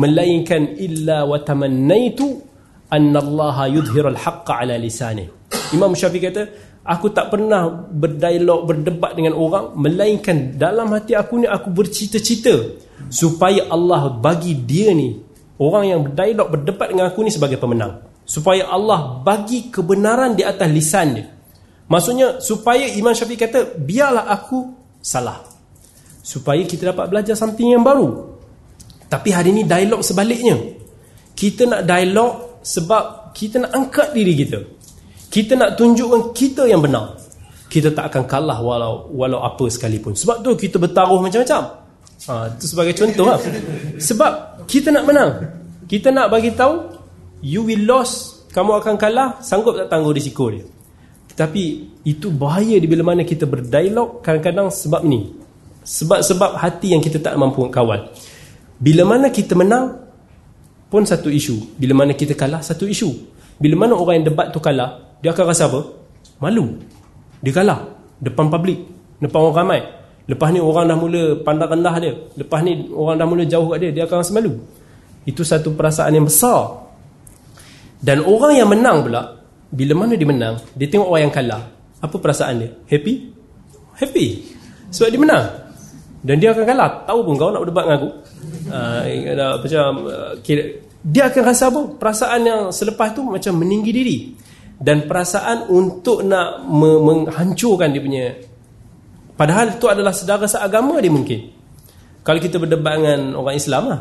melainkan illa wa tamannaitu anna Allah yudhhirul haqqa ala lisani. Imam Syafi'i kata, aku tak pernah berdialog, berdebat dengan orang melainkan dalam hati aku ni aku bercita-cita supaya Allah bagi dia ni orang yang berdialog, berdebat dengan aku ni sebagai pemenang. Supaya Allah bagi kebenaran di atas lisan dia. Maksudnya supaya Imam Syafi'i kata biarlah aku salah. Supaya kita dapat belajar something yang baru. Tapi hari ini dialog sebaliknya. Kita nak dialog sebab kita nak angkat diri kita. Kita nak tunjukkan kita yang benar. Kita tak akan kalah walau walau apa sekalipun. Sebab tu kita bertaruh macam-macam. Ha, itu sebagai contoh lah. Sebab kita nak menang. Kita nak bagi tahu you will lose, kamu akan kalah, sanggup tak tangguh risiko dia. Tetapi itu bahaya di bila mana kita berdialog kadang-kadang sebab ni. Sebab-sebab hati yang kita tak mampu kawal. Bila mana kita menang pun satu isu. Bila mana kita kalah satu isu. Bila mana orang yang debat tu kalah, dia akan rasa apa? Malu. Dia kalah depan publik, depan orang ramai. Lepas ni orang dah mula pandang rendah dia. Lepas ni orang dah mula jauh kat dia, dia akan rasa malu. Itu satu perasaan yang besar. Dan orang yang menang pula, bila mana dia menang, dia tengok orang yang kalah. Apa perasaan dia? Happy? Happy. Sebab dia menang. Dan dia akan kalah. Tahu pun kau nak berdebat dengan aku. Uh, macam uh, dia akan rasa apa? Perasaan yang selepas tu macam meninggi diri. Dan perasaan untuk nak menghancurkan dia punya Padahal itu adalah saudara seagama dia mungkin. Kalau kita berdebat dengan orang Islam lah.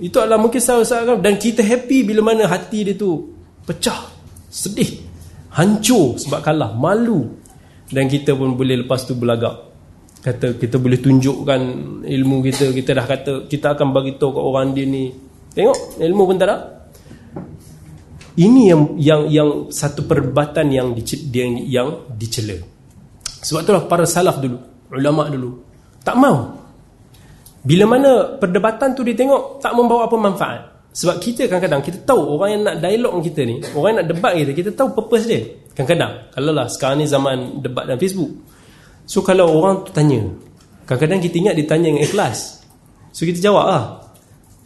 Itu adalah mungkin saudara seagama. Dan kita happy bila mana hati dia tu pecah. Sedih. Hancur sebab kalah. Malu. Dan kita pun boleh lepas tu berlagak. Kata kita boleh tunjukkan ilmu kita. Kita dah kata kita akan bagi tahu ke orang dia ni. Tengok ilmu pun tak ada. Ini yang yang yang satu perdebatan yang di, yang, yang dicela. Sebab itulah para salaf dulu ulama dulu tak mau bila mana perdebatan tu dia tengok tak membawa apa manfaat sebab kita kadang-kadang kita tahu orang yang nak dialog dengan kita ni orang yang nak debat kita kita tahu purpose dia. Kadang-kadang kalau lah sekarang ni zaman debat dalam Facebook. So kalau orang tu tanya kadang-kadang kita ingat dia tanya dengan ikhlas. So kita jawab lah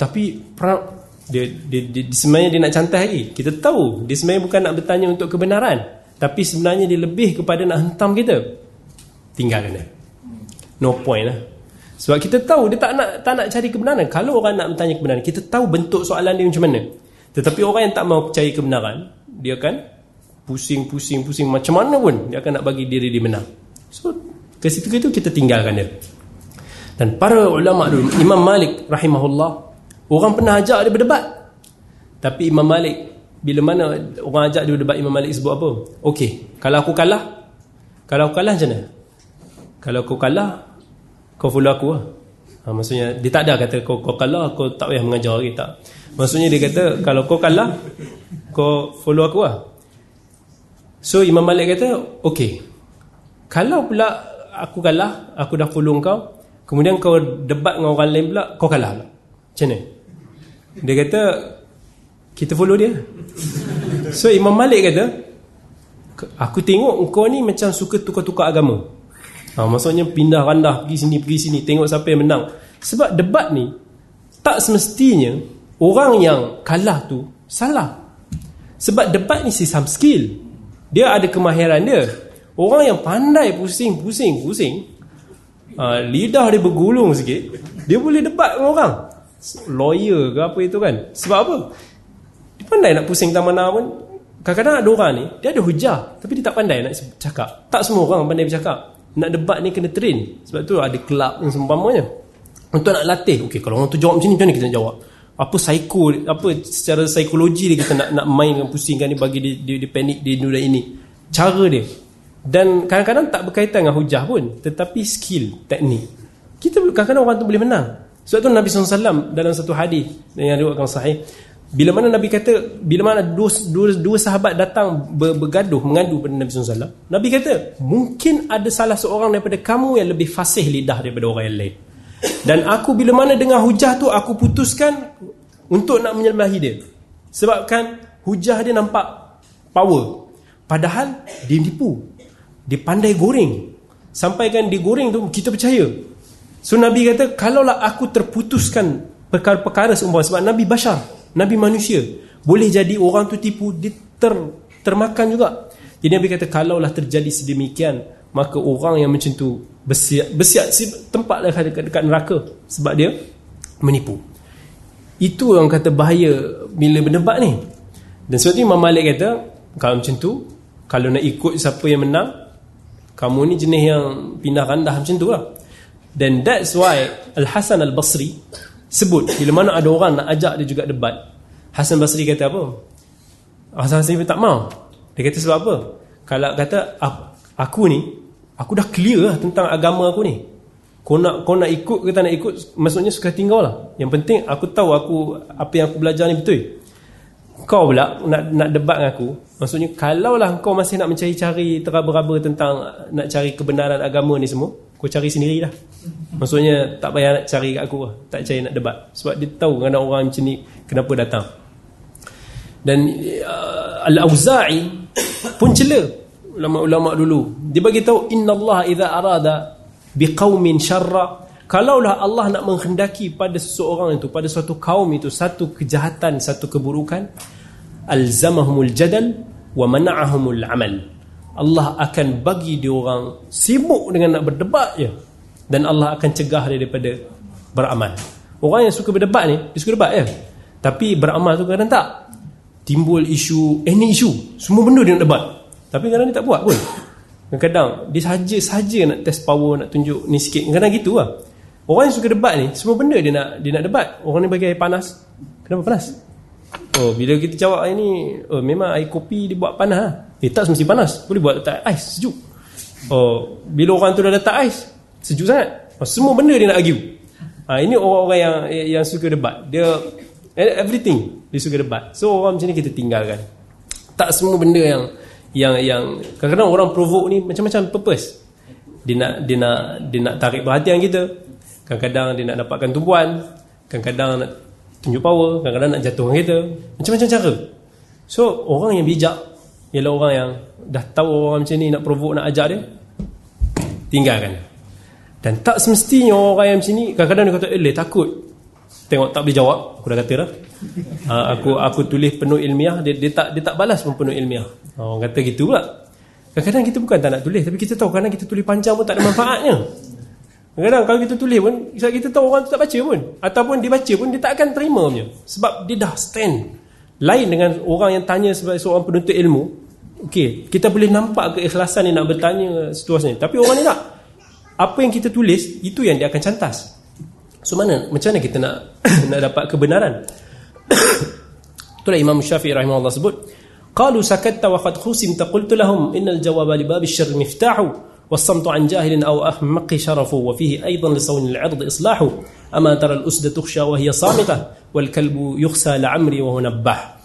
tapi dia, dia, dia, dia sebenarnya dia nak cantai lagi. Kita tahu dia sebenarnya bukan nak bertanya untuk kebenaran. Tapi sebenarnya dia lebih kepada nak hentam kita. Tinggalkan dia. No point lah sebab kita tahu dia tak nak tak nak cari kebenaran. Kalau orang nak bertanya kebenaran kita tahu bentuk soalan dia macam mana. Tetapi orang yang tak mau percaya kebenaran dia akan pusing pusing pusing. Macam mana pun dia akan nak bagi diri dia menang so ke situ itu kita tinggalkan dia. Dan para ulama dulu Imam Malik rahimahullah orang pernah ajak dia berdebat. Tapi Imam Malik bila mana orang ajak dia berdebat Imam Malik sebut apa? Okey kalau aku kalah kalau aku kalah macam mana? Kalau kau kalah kau follow aku lah. Ha, maksudnya dia tak ada kata kau, kau kalah kau tak payah mengajar lagi tak. Maksudnya dia kata kalau kau kalah kau follow aku lah. So Imam Malik kata ok kalau pula aku kalah aku dah follow kau kemudian kau debat dengan orang lain pula kau kalah pula. Macam mana? Dia kata kita follow dia. So Imam Malik kata aku tengok kau ni macam suka tukar-tukar agama Ha, maksudnya pindah randah pergi sini pergi sini tengok siapa yang menang. Sebab debat ni tak semestinya orang yang kalah tu salah. Sebab debat ni si some skill. Dia ada kemahiran dia. Orang yang pandai pusing pusing pusing ha, lidah dia bergulung sikit, dia boleh debat dengan orang. Lawyer ke apa itu kan? Sebab apa? Dia pandai nak pusing tak mana pun. Kadang-kadang ada orang ni, dia ada hujah tapi dia tak pandai nak cakap. Tak semua orang pandai bercakap nak debat ni kena train. Sebab tu ada kelab yang seumpamanya. Untuk nak latih okey kalau orang tu jawab macam ni macam mana kita nak jawab? Apa psiko apa secara psikologi dia kita nak nak main dengan pusingkan ni bagi dia, dia, dia panik dia dunia ini. Cara dia. Dan kadang-kadang tak berkaitan dengan hujah pun tetapi skill teknik. Kita kadang-kadang orang tu boleh menang. Sebab tu Nabi SAW dalam satu hadis yang diriwayatkan sahih bila mana Nabi kata bila mana dua, dua, dua sahabat datang ber, bergaduh mengadu pada Nabi SAW Nabi kata mungkin ada salah seorang daripada kamu yang lebih fasih lidah daripada orang yang lain. Dan aku bila mana dengar hujah tu aku putuskan untuk nak menyembelahi dia. Sebabkan hujah dia nampak power. Padahal dia nipu. Dia pandai goreng. Sampaikan dia goreng tu kita percaya. So Nabi kata kalaulah aku terputuskan perkara-perkara seumpama sebab Nabi Bashar Nabi manusia. Boleh jadi orang tu tipu Dia ter, termakan juga. Jadi Nabi kata Kalaulah terjadi sedemikian Maka orang yang macam tu Bersiap, bersiap tempat dekat, dekat neraka. Sebab dia menipu. Itu yang kata bahaya Bila berdebat ni. Dan sebab tu Imam Malik kata Kalau macam tu Kalau nak ikut siapa yang menang Kamu ni jenis yang Pindah randah macam tu lah. Dan that's why Al-Hasan Al-Basri sebut. Bila mana ada orang nak ajak dia juga debat. Hasan Basri kata apa? Hasan Basri tak mau. Dia kata sebab apa? Kalau kata aku ni aku dah clear lah tentang agama aku ni. Kau nak, kau nak ikut ke tak nak ikut maksudnya suka tinggal lah. Yang penting aku tahu aku apa yang aku belajar ni betul. Kau pula nak nak debat dengan aku. Maksudnya kalaulah kau masih nak mencari-cari teraba-raba tentang nak cari kebenaran agama ni semua kau cari sendirilah. Maksudnya tak payah nak cari kat aku lah. Tak cari nak debat. Sebab dia tahu kan orang macam ni kenapa datang. Dan uh, al-auza'i pun cela ulama-ulama dulu. Dia bagi tahu innallaha idza arada biqaumin syarra. Kalaulah Allah nak menghendaki pada seseorang itu pada suatu kaum itu satu kejahatan satu keburukan alzamahumul jadal wa mana'ahumul amal Allah akan bagi dia orang sibuk dengan nak berdebat je. Dan Allah akan cegah dia daripada beramal. Orang yang suka berdebat ni dia suka debat je tapi beramal tu kadang tak. Timbul isu any isu. Semua benda dia nak debat. Tapi kadang dia tak buat pun. Kadang-kadang dia saja-saja nak test power nak tunjuk ni sikit. Kadang gitu lah. Orang yang suka debat ni Semua benda dia nak dia nak debat. Orang ni bagi air panas. Kenapa panas? Oh bila kita jawab air ni oh, Memang air kopi dia buat panas lah. Eh tak semesti panas. Boleh buat letak ais sejuk. Oh Bila orang tu dah letak ais Sejuk sangat. Oh, Semua benda dia nak argue. Ha, Ini orang-orang yang yang suka debat. Dia Everything Dia suka debat. So orang macam ni kita tinggalkan. Tak semua benda yang Yang yang Kadang-kadang orang provoke ni Macam-macam purpose. Dia nak dia nak dia nak tarik perhatian kita. Kadang-kadang dia nak dapatkan tumpuan. Kadang-kadang tunjuk power Kadang-kadang nak jatuhkan kita. Macam-macam cara. So orang yang bijak Ialah orang yang Dah tahu orang macam ni Nak provoke nak ajak dia Tinggalkan Dan tak semestinya orang yang macam ni Kadang-kadang dia kata Eh takut. Tengok tak boleh jawab. Aku dah kata dah. Uh, aku aku tulis penuh ilmiah. Dia, dia tak dia tak balas pun penuh ilmiah. Orang kata gitu pula. Kadang-kadang kita bukan tak nak tulis Tapi kita tahu kadang kita tulis panjang pun tak ada manfaatnya Kadang-kadang kalau kita tulis pun kita tahu orang tu tak baca pun. Ataupun dia baca pun Dia tak akan terima punya. Sebab dia dah stand. Lain dengan orang yang tanya Sebagai seorang penuntut ilmu Okey, Kita boleh nampak keikhlasan ni Nak bertanya seterusnya. Tapi orang ni tak. Apa yang kita tulis Itu yang dia akan cantas. So mana Macam mana kita nak Nak dapat kebenaran? Itulah Imam Syafi'i rahimahullah sebut Qalu sakatta wa qad khusimta qultu lahum innal jawaba li babi syarr miftahu والصمت عن جاهل أو أحمق شرف وفيه أيضا لصون العرض إصلاح أما ترى الأسد تخشى وهي صامتة والكلب يخسى لعمري وهو نبح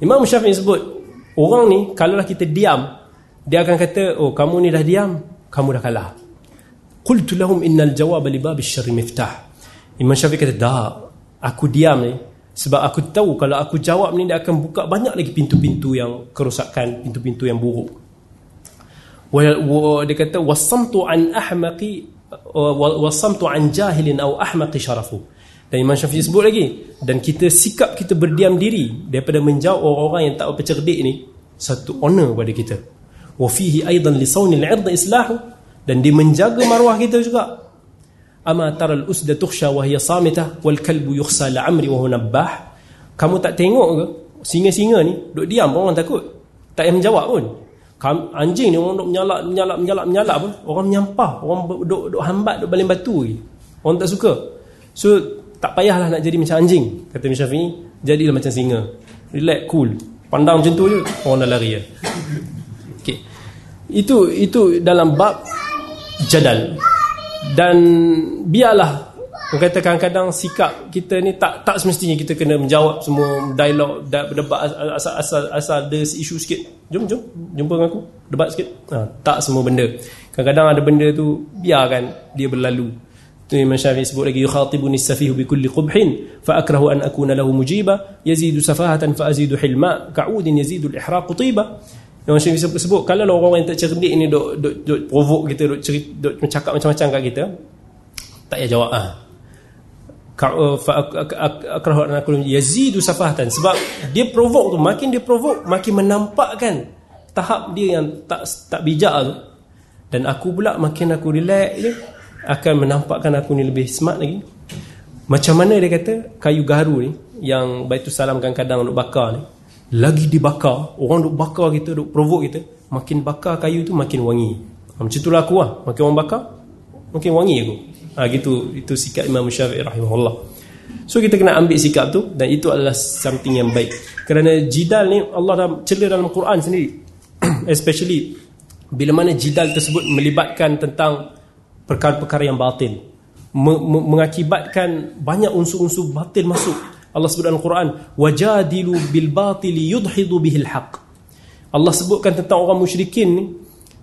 Imam Syafi'i sebut orang ni kalaulah kita diam dia akan kata oh kamu ni dah diam kamu dah kalah qultu lahum innal jawab li bab asy-syarr miftah Imam Syafi'i kata dah aku diam ni sebab aku tahu kalau aku jawab ni dia akan buka banyak lagi pintu-pintu yang kerosakan pintu-pintu yang buruk dia kata wasamtu an ahmaqi wasamtu an jahilin au ahmaqi syarafu. Dan Imam Syafi'i sebut lagi dan kita sikap kita berdiam diri daripada menjawab orang-orang yang tak bercerdik ni satu honor pada kita. Wa fihi aidan li sawnil 'ird islahu. Dan dia menjaga maruah kita juga. Ama taral usda tukhsha wa hiya samitah wal kalbu yukhsa la'amri wa huwa kamu tak tengok ke? Singa-singa ni duk diam orang takut. Tak payah menjawab pun anjing ni orang duk menyalak menyalak menyalak menyalak pun orang menyampah orang duk duk hambat duk baling batu lagi. Orang tak suka. So tak payahlah nak jadi macam anjing kata Syafi'i. Jadilah macam singa. Relax cool. Pandang macam tu je orang dah lari ya okey. Itu itu dalam bab jadal. Dan biarlah Orang kata kadang-kadang sikap kita ni tak tak semestinya kita kena menjawab semua dialog berdebat asal asal asal ada isu sikit. Jom jom jumpa dengan aku debat sikit. Ha, tak semua benda. Kadang-kadang ada benda tu biarkan dia berlalu. Tu Imam Syafi'i sebut lagi yukhatibuni safihu bi kulli qubhin fa akrahu an akuna lahu mujiba yazidu safahatan fa azidu hilma ka'udin yazidu al-ihraq tiba. Yang Syafi'i sebut, sebut kalau orang yang tak cerdik ni duk duk provoke kita duk cerit duk cakap macam-macam kat kita tak payah jawab ah Uh, akrahu an aqul yazidu safahatan. Sebab dia provoke tu makin dia provoke makin menampakkan tahap dia yang tak tak bijak tu. Dan aku pula makin aku relax je akan menampakkan aku ni lebih smart lagi. Macam mana dia kata kayu garu ni yang baitu salam kadang-kadang duk bakar ni lagi dibakar orang duk bakar kita duk provoke kita makin bakar kayu tu makin wangi. Macam itulah aku lah. Makin orang bakar makin wangi aku ha, gitu. Itu sikap Imam Syafi'i rahimahullah. So kita kena ambil sikap tu dan itu adalah something yang baik. Kerana jidal ni Allah dah cela dalam Quran sendiri. Especially bila mana jidal tersebut melibatkan tentang perkara-perkara yang batin mengakibatkan banyak unsur-unsur batin masuk. Allah sebut dalam Quran wajadilu bil batili yudhidu bihil haq. Allah sebutkan tentang orang musyrikin ni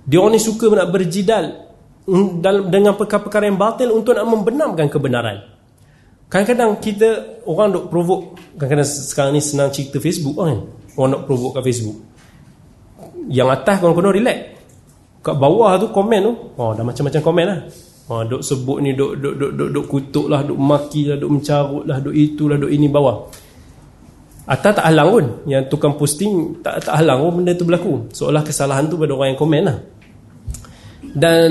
dia orang ni suka nak berjidal dengan perkara-perkara yang batil untuk nak membenamkan kebenaran. Kadang-kadang kita orang duk provoke kadang-kadang sekarang ni senang cerita Facebook kan. Orang nak provoke kat Facebook. Yang atas konon-konon relax. Kat bawah tu komen tu oh dah macam-macam komen lah. Oh, duk sebut ni duk, duk, duk, duk, duk kutuk lah duk maki lah duk mencarut lah duk itulah duk ini bawah. Atas tak halang pun. Yang tukang posting tak tak halang pun benda tu berlaku. Seolah kesalahan tu pada orang yang komen lah dan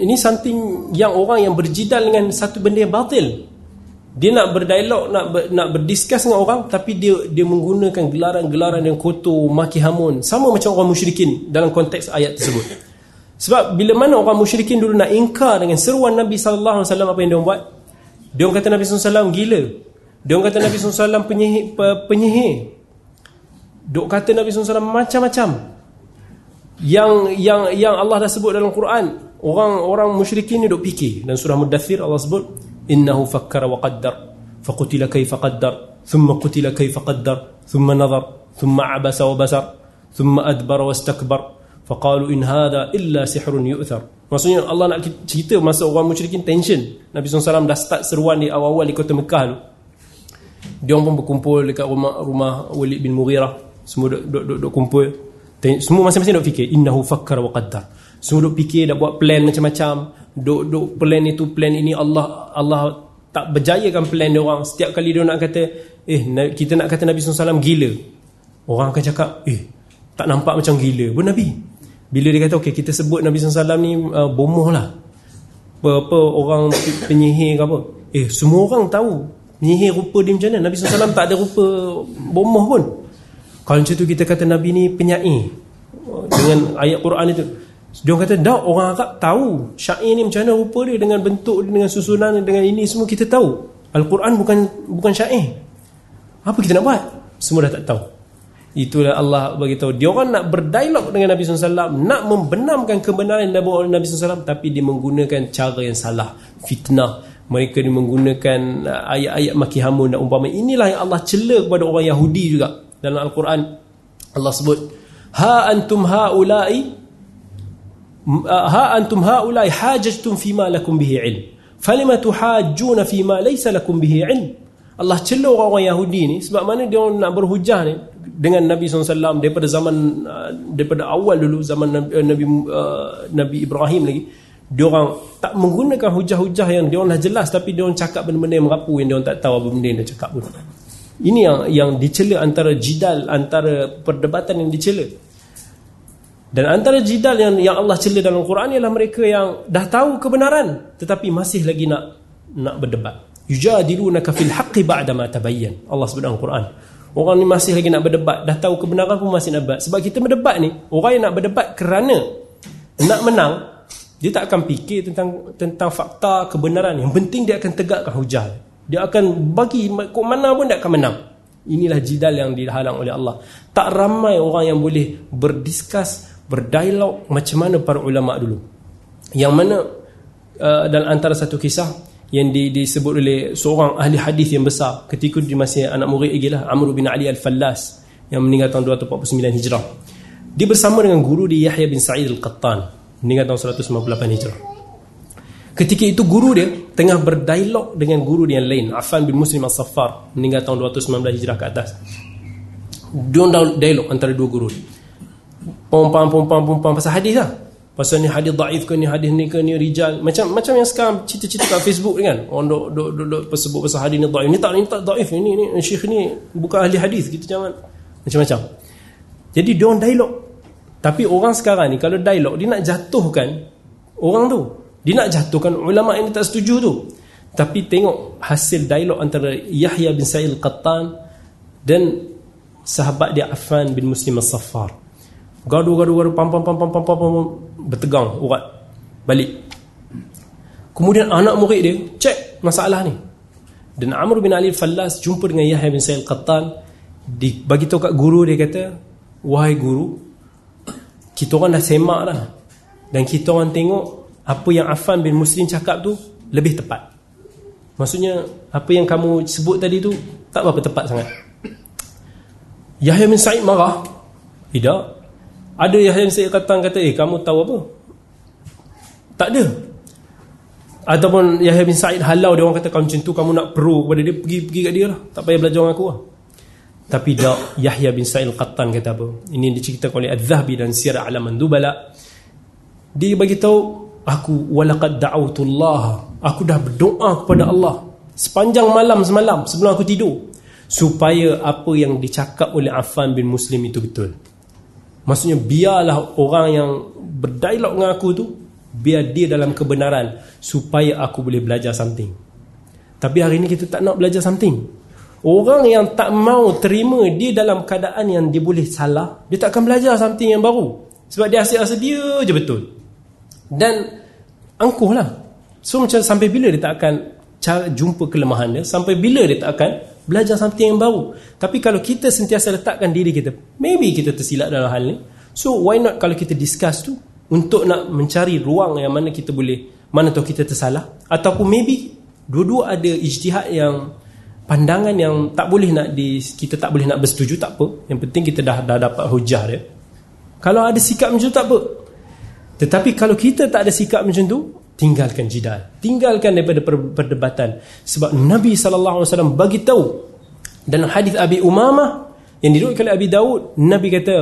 ini something yang orang yang berjidal dengan satu benda yang batil. Dia nak berdialog nak ber, nak berdiskus dengan orang tapi dia dia menggunakan gelaran-gelaran yang kotor maki hamun. Sama macam orang musyrikin dalam konteks ayat tersebut. Sebab bila mana orang musyrikin dulu nak ingkar dengan seruan Nabi sallallahu alaihi wasallam apa yang dia buat? Dia kata Nabi sallallahu gila. Dia kata Nabi sallallahu penyihir penyihir. Dok kata Nabi sallallahu macam-macam yang yang yang Allah dah sebut dalam Quran orang orang musyrikin ni duk fikir. Dan surah mudathir Allah sebut innahu fakkara wa qaddar faqutila kayfa qaddar thumma qutila kayfa qaddar thumma nazar thumma abasa wa basar thumma adbara wastakbar faqalu in hadha illa sihrun yu'thar. Maksudnya Allah nak cerita masa orang musyrikin tension. Nabi SAW dah start seruan di awal-awal di kota Mekah tu. Dia pun berkumpul dekat rumah rumah Walid bin Mughirah. Semua duk duk duk, duk kumpul semua masing-masing duk fikir innahu fakkar wa qaddar. Semua duk fikir dah buat plan macam-macam. Duk duk plan itu plan ini Allah Allah tak berjayakan plan dia orang. Setiap kali dia nak kata eh kita nak kata Nabi SAW gila. Orang akan cakap eh tak nampak macam gila. Pun Nabi. Bila dia kata okey kita sebut Nabi SAW ni uh, bomoh lah. Apa, apa orang penyihir ke apa. Eh semua orang tahu penyihir rupa dia macam mana. Nabi SAW tak ada rupa bomoh pun kalau macam tu kita kata Nabi ni penyair dengan ayat Quran itu. Dia kata dah orang Arab tahu syair ni macam mana rupa dia dengan bentuk dia dengan susunan dengan ini semua kita tahu. Al-Quran bukan bukan syair. Apa kita nak buat? Semua dah tak tahu. Itulah Allah bagi tahu. Dia orang nak berdialog dengan Nabi SAW nak membenamkan kebenaran oleh Nabi SAW tapi dia menggunakan cara yang salah fitnah. Mereka dia menggunakan uh, ayat-ayat maki hamun dan umpama. Inilah yang Allah cela kepada orang Yahudi juga dalam Al-Quran Allah sebut ha antum haula'i ha antum haulai hajajtum fima lakum bihi ilm. Falima tuhajjuna fima laysa lakum bihi ilm? Allah cela orang Yahudi ni sebab mana dia nak berhujah ni dengan Nabi SAW daripada zaman daripada awal dulu zaman Nabi uh, Nabi, Nabi Ibrahim lagi. Dia orang tak menggunakan hujah-hujah yang dia orang dah jelas tapi dia orang cakap benda-benda yang merapu yang dia orang tak tahu apa benda yang dia cakap pun ini yang yang dicela antara jidal antara perdebatan yang dicela dan antara jidal yang yang Allah cela dalam Quran ialah mereka yang dah tahu kebenaran tetapi masih lagi nak nak berdebat. Yujadilunaka fil haqqi ba'da ma tabayyan. Allah sebut dalam Quran. Orang ni masih lagi nak berdebat, dah tahu kebenaran pun masih nak berdebat. Sebab kita berdebat ni, orang yang nak berdebat kerana nak menang, dia tak akan fikir tentang tentang fakta kebenaran. Yang penting dia akan tegakkan hujah. Dia akan bagi kok mana pun dia akan menang. Inilah jidal yang dihalang oleh Allah. Tak ramai orang yang boleh berdiskus berdialog macam mana para ulama dulu yang mana uh, dalam antara satu kisah yang di, disebut oleh seorang ahli hadis yang besar ketika dia masih anak murid lagi lah Amr bin Ali Al-Fallas yang meninggal tahun 249 Hijrah dia bersama dengan guru di Yahya bin Sa'id Al-Qattan meninggal tahun 158 Hijrah ketika itu guru dia tengah berdialog dengan guru dia yang lain Affan bin Muslim Al-Saffar meninggal tahun 219 Hijrah ke atas. Dia dialog antara dua guru pompang-pompang-pompang pasal hadis lah. Pasal ni hadis daif ke ni hadis ni ke ni rijal. Macam macam yang sekarang cerita-cerita kat Facebook kan. Orang duk duk duk, duk sebut pasal hadis ni daif. Ni tak ni tak daif ni ni syekh ni bukan ahli hadis. Kita jangan macam-macam. Jadi dia orang dialog. Tapi orang sekarang ni kalau dialog dia nak jatuhkan orang tu dia nak jatuhkan ulama yang tak setuju tu. Tapi tengok hasil dialog antara Yahya bin Sa'id Al-Qattan dan sahabat dia Affan bin Muslim Al-Saffar. Gaduh gaduh gaduh pam pam pam pam pam pam, bertegang urat balik. Kemudian anak murid dia cek masalah ni. Dan Amr bin Ali Fallas jumpa dengan Yahya bin Sa'id Qattan di bagi tahu kat guru dia kata wahai guru kita orang dah semak dah dan kita orang tengok apa yang Affan bin Muslim cakap tu lebih tepat maksudnya apa yang kamu sebut tadi tu Tak berapa tepat sangat. Yahya bin Sa'id marah. Tidak. Ada Yahya bin Sa'id kata, kata, eh kamu tahu apa? Tak ada. Ataupun Yahya bin Sa'id halau dia orang kata kamu macam tu kamu nak pro kepada dia pergi pergi kat dia lah. Tak payah belajar dengan aku lah. Tapi tak Yahya bin Sa'id Al-Qattan kata apa? Ini diceritakan oleh Az-Zahabi dan Sirah Alaman Dubala. Dia bagi tahu aku walaqad da'awtullah. Aku dah berdoa kepada Allah sepanjang malam semalam sebelum aku tidur supaya apa yang dicakap oleh Affan bin Muslim itu betul. Maksudnya biarlah orang yang berdialog dengan aku tu biar dia dalam kebenaran supaya aku boleh belajar something tapi hari ni kita tak nak belajar something orang yang tak mau terima dia dalam keadaan yang dia boleh salah dia tak akan belajar something yang baru sebab dia asyik rasa dia je betul dan angkuh lah. So macam sampai bila dia tak akan jumpa kelemahan dia? Sampai bila dia tak akan belajar something yang baru? Tapi kalau kita sentiasa letakkan diri kita maybe kita tersilap dalam hal ni. So why not kalau kita discuss tu untuk nak mencari ruang yang mana kita boleh mana tahu kita tersalah? Ataupun maybe dua-dua ada ijtihad yang pandangan yang tak boleh nak di kita tak boleh nak bersetuju tak apa. Yang penting kita dah dah dapat hujah dia. Kalau ada sikap macam tu tak apa tetapi kalau kita tak ada sikap macam tu, tinggalkan jidal. Tinggalkan daripada perdebatan. Sebab Nabi SAW bagi tahu dalam hadis Abi Umamah yang diriwayatkan oleh Abi Daud, Nabi kata,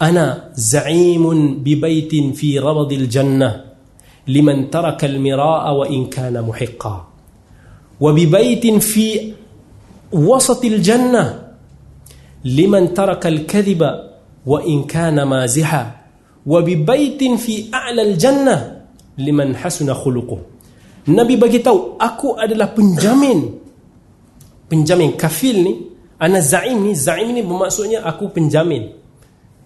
"Ana za'imun bi baitin fi rabdil jannah liman taraka al-mira'a wa in kana muhiqqa. Wa bi baitin fi wasatil jannah liman taraka al-kadhiba wa in kana maziha." wa bi baitin fi a'la al-jannah liman hasuna khuluquh. Nabi bagi tahu aku adalah penjamin. Penjamin kafil ni, ana zaim ni, zaim ni bermaksudnya aku penjamin.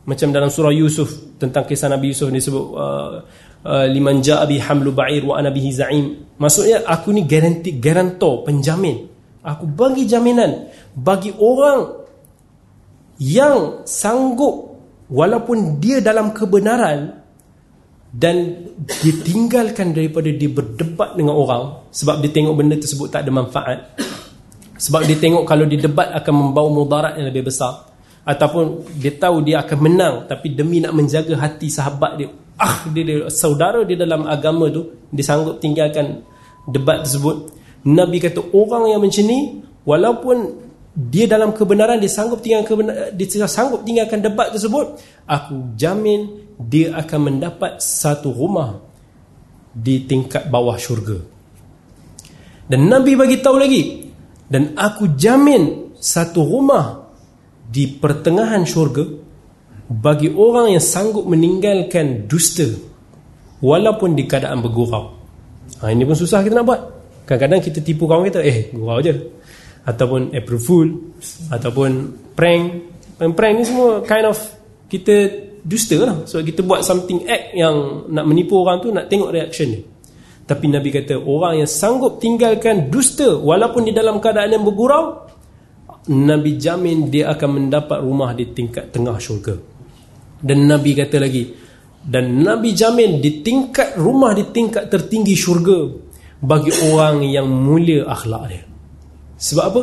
Macam dalam surah Yusuf tentang kisah Nabi Yusuf ni sebut uh, uh, liman ja'a bi hamlu ba'ir wa ana bihi zaim. Maksudnya aku ni garanti garantor, penjamin. Aku bagi jaminan bagi orang yang sanggup walaupun dia dalam kebenaran dan dia tinggalkan daripada dia berdebat dengan orang sebab dia tengok benda tersebut tak ada manfaat sebab dia tengok kalau dia debat akan membawa mudarat yang lebih besar ataupun dia tahu dia akan menang tapi demi nak menjaga hati sahabat dia ah dia, dia saudara dia dalam agama tu dia sanggup tinggalkan debat tersebut. Nabi kata orang yang macam ni walaupun dia dalam kebenaran dia sanggup tinggalkan dia sanggup tinggalkan debat tersebut aku jamin dia akan mendapat satu rumah di tingkat bawah syurga. Dan nabi bagi tahu lagi dan aku jamin satu rumah di pertengahan syurga bagi orang yang sanggup meninggalkan dusta walaupun di keadaan bergurau. Ha, ini pun susah kita nak buat. Kadang-kadang kita tipu kawan kita eh gurau je ataupun April Fool ataupun prank prank ni semua kind of kita dusta lah so kita buat something act yang nak menipu orang tu nak tengok reaction dia tapi Nabi kata orang yang sanggup tinggalkan dusta walaupun di dalam keadaan yang bergurau Nabi jamin dia akan mendapat rumah di tingkat tengah syurga. Dan Nabi kata lagi, dan Nabi jamin di tingkat rumah di tingkat tertinggi syurga bagi orang yang mulia akhlak dia. Sebab apa?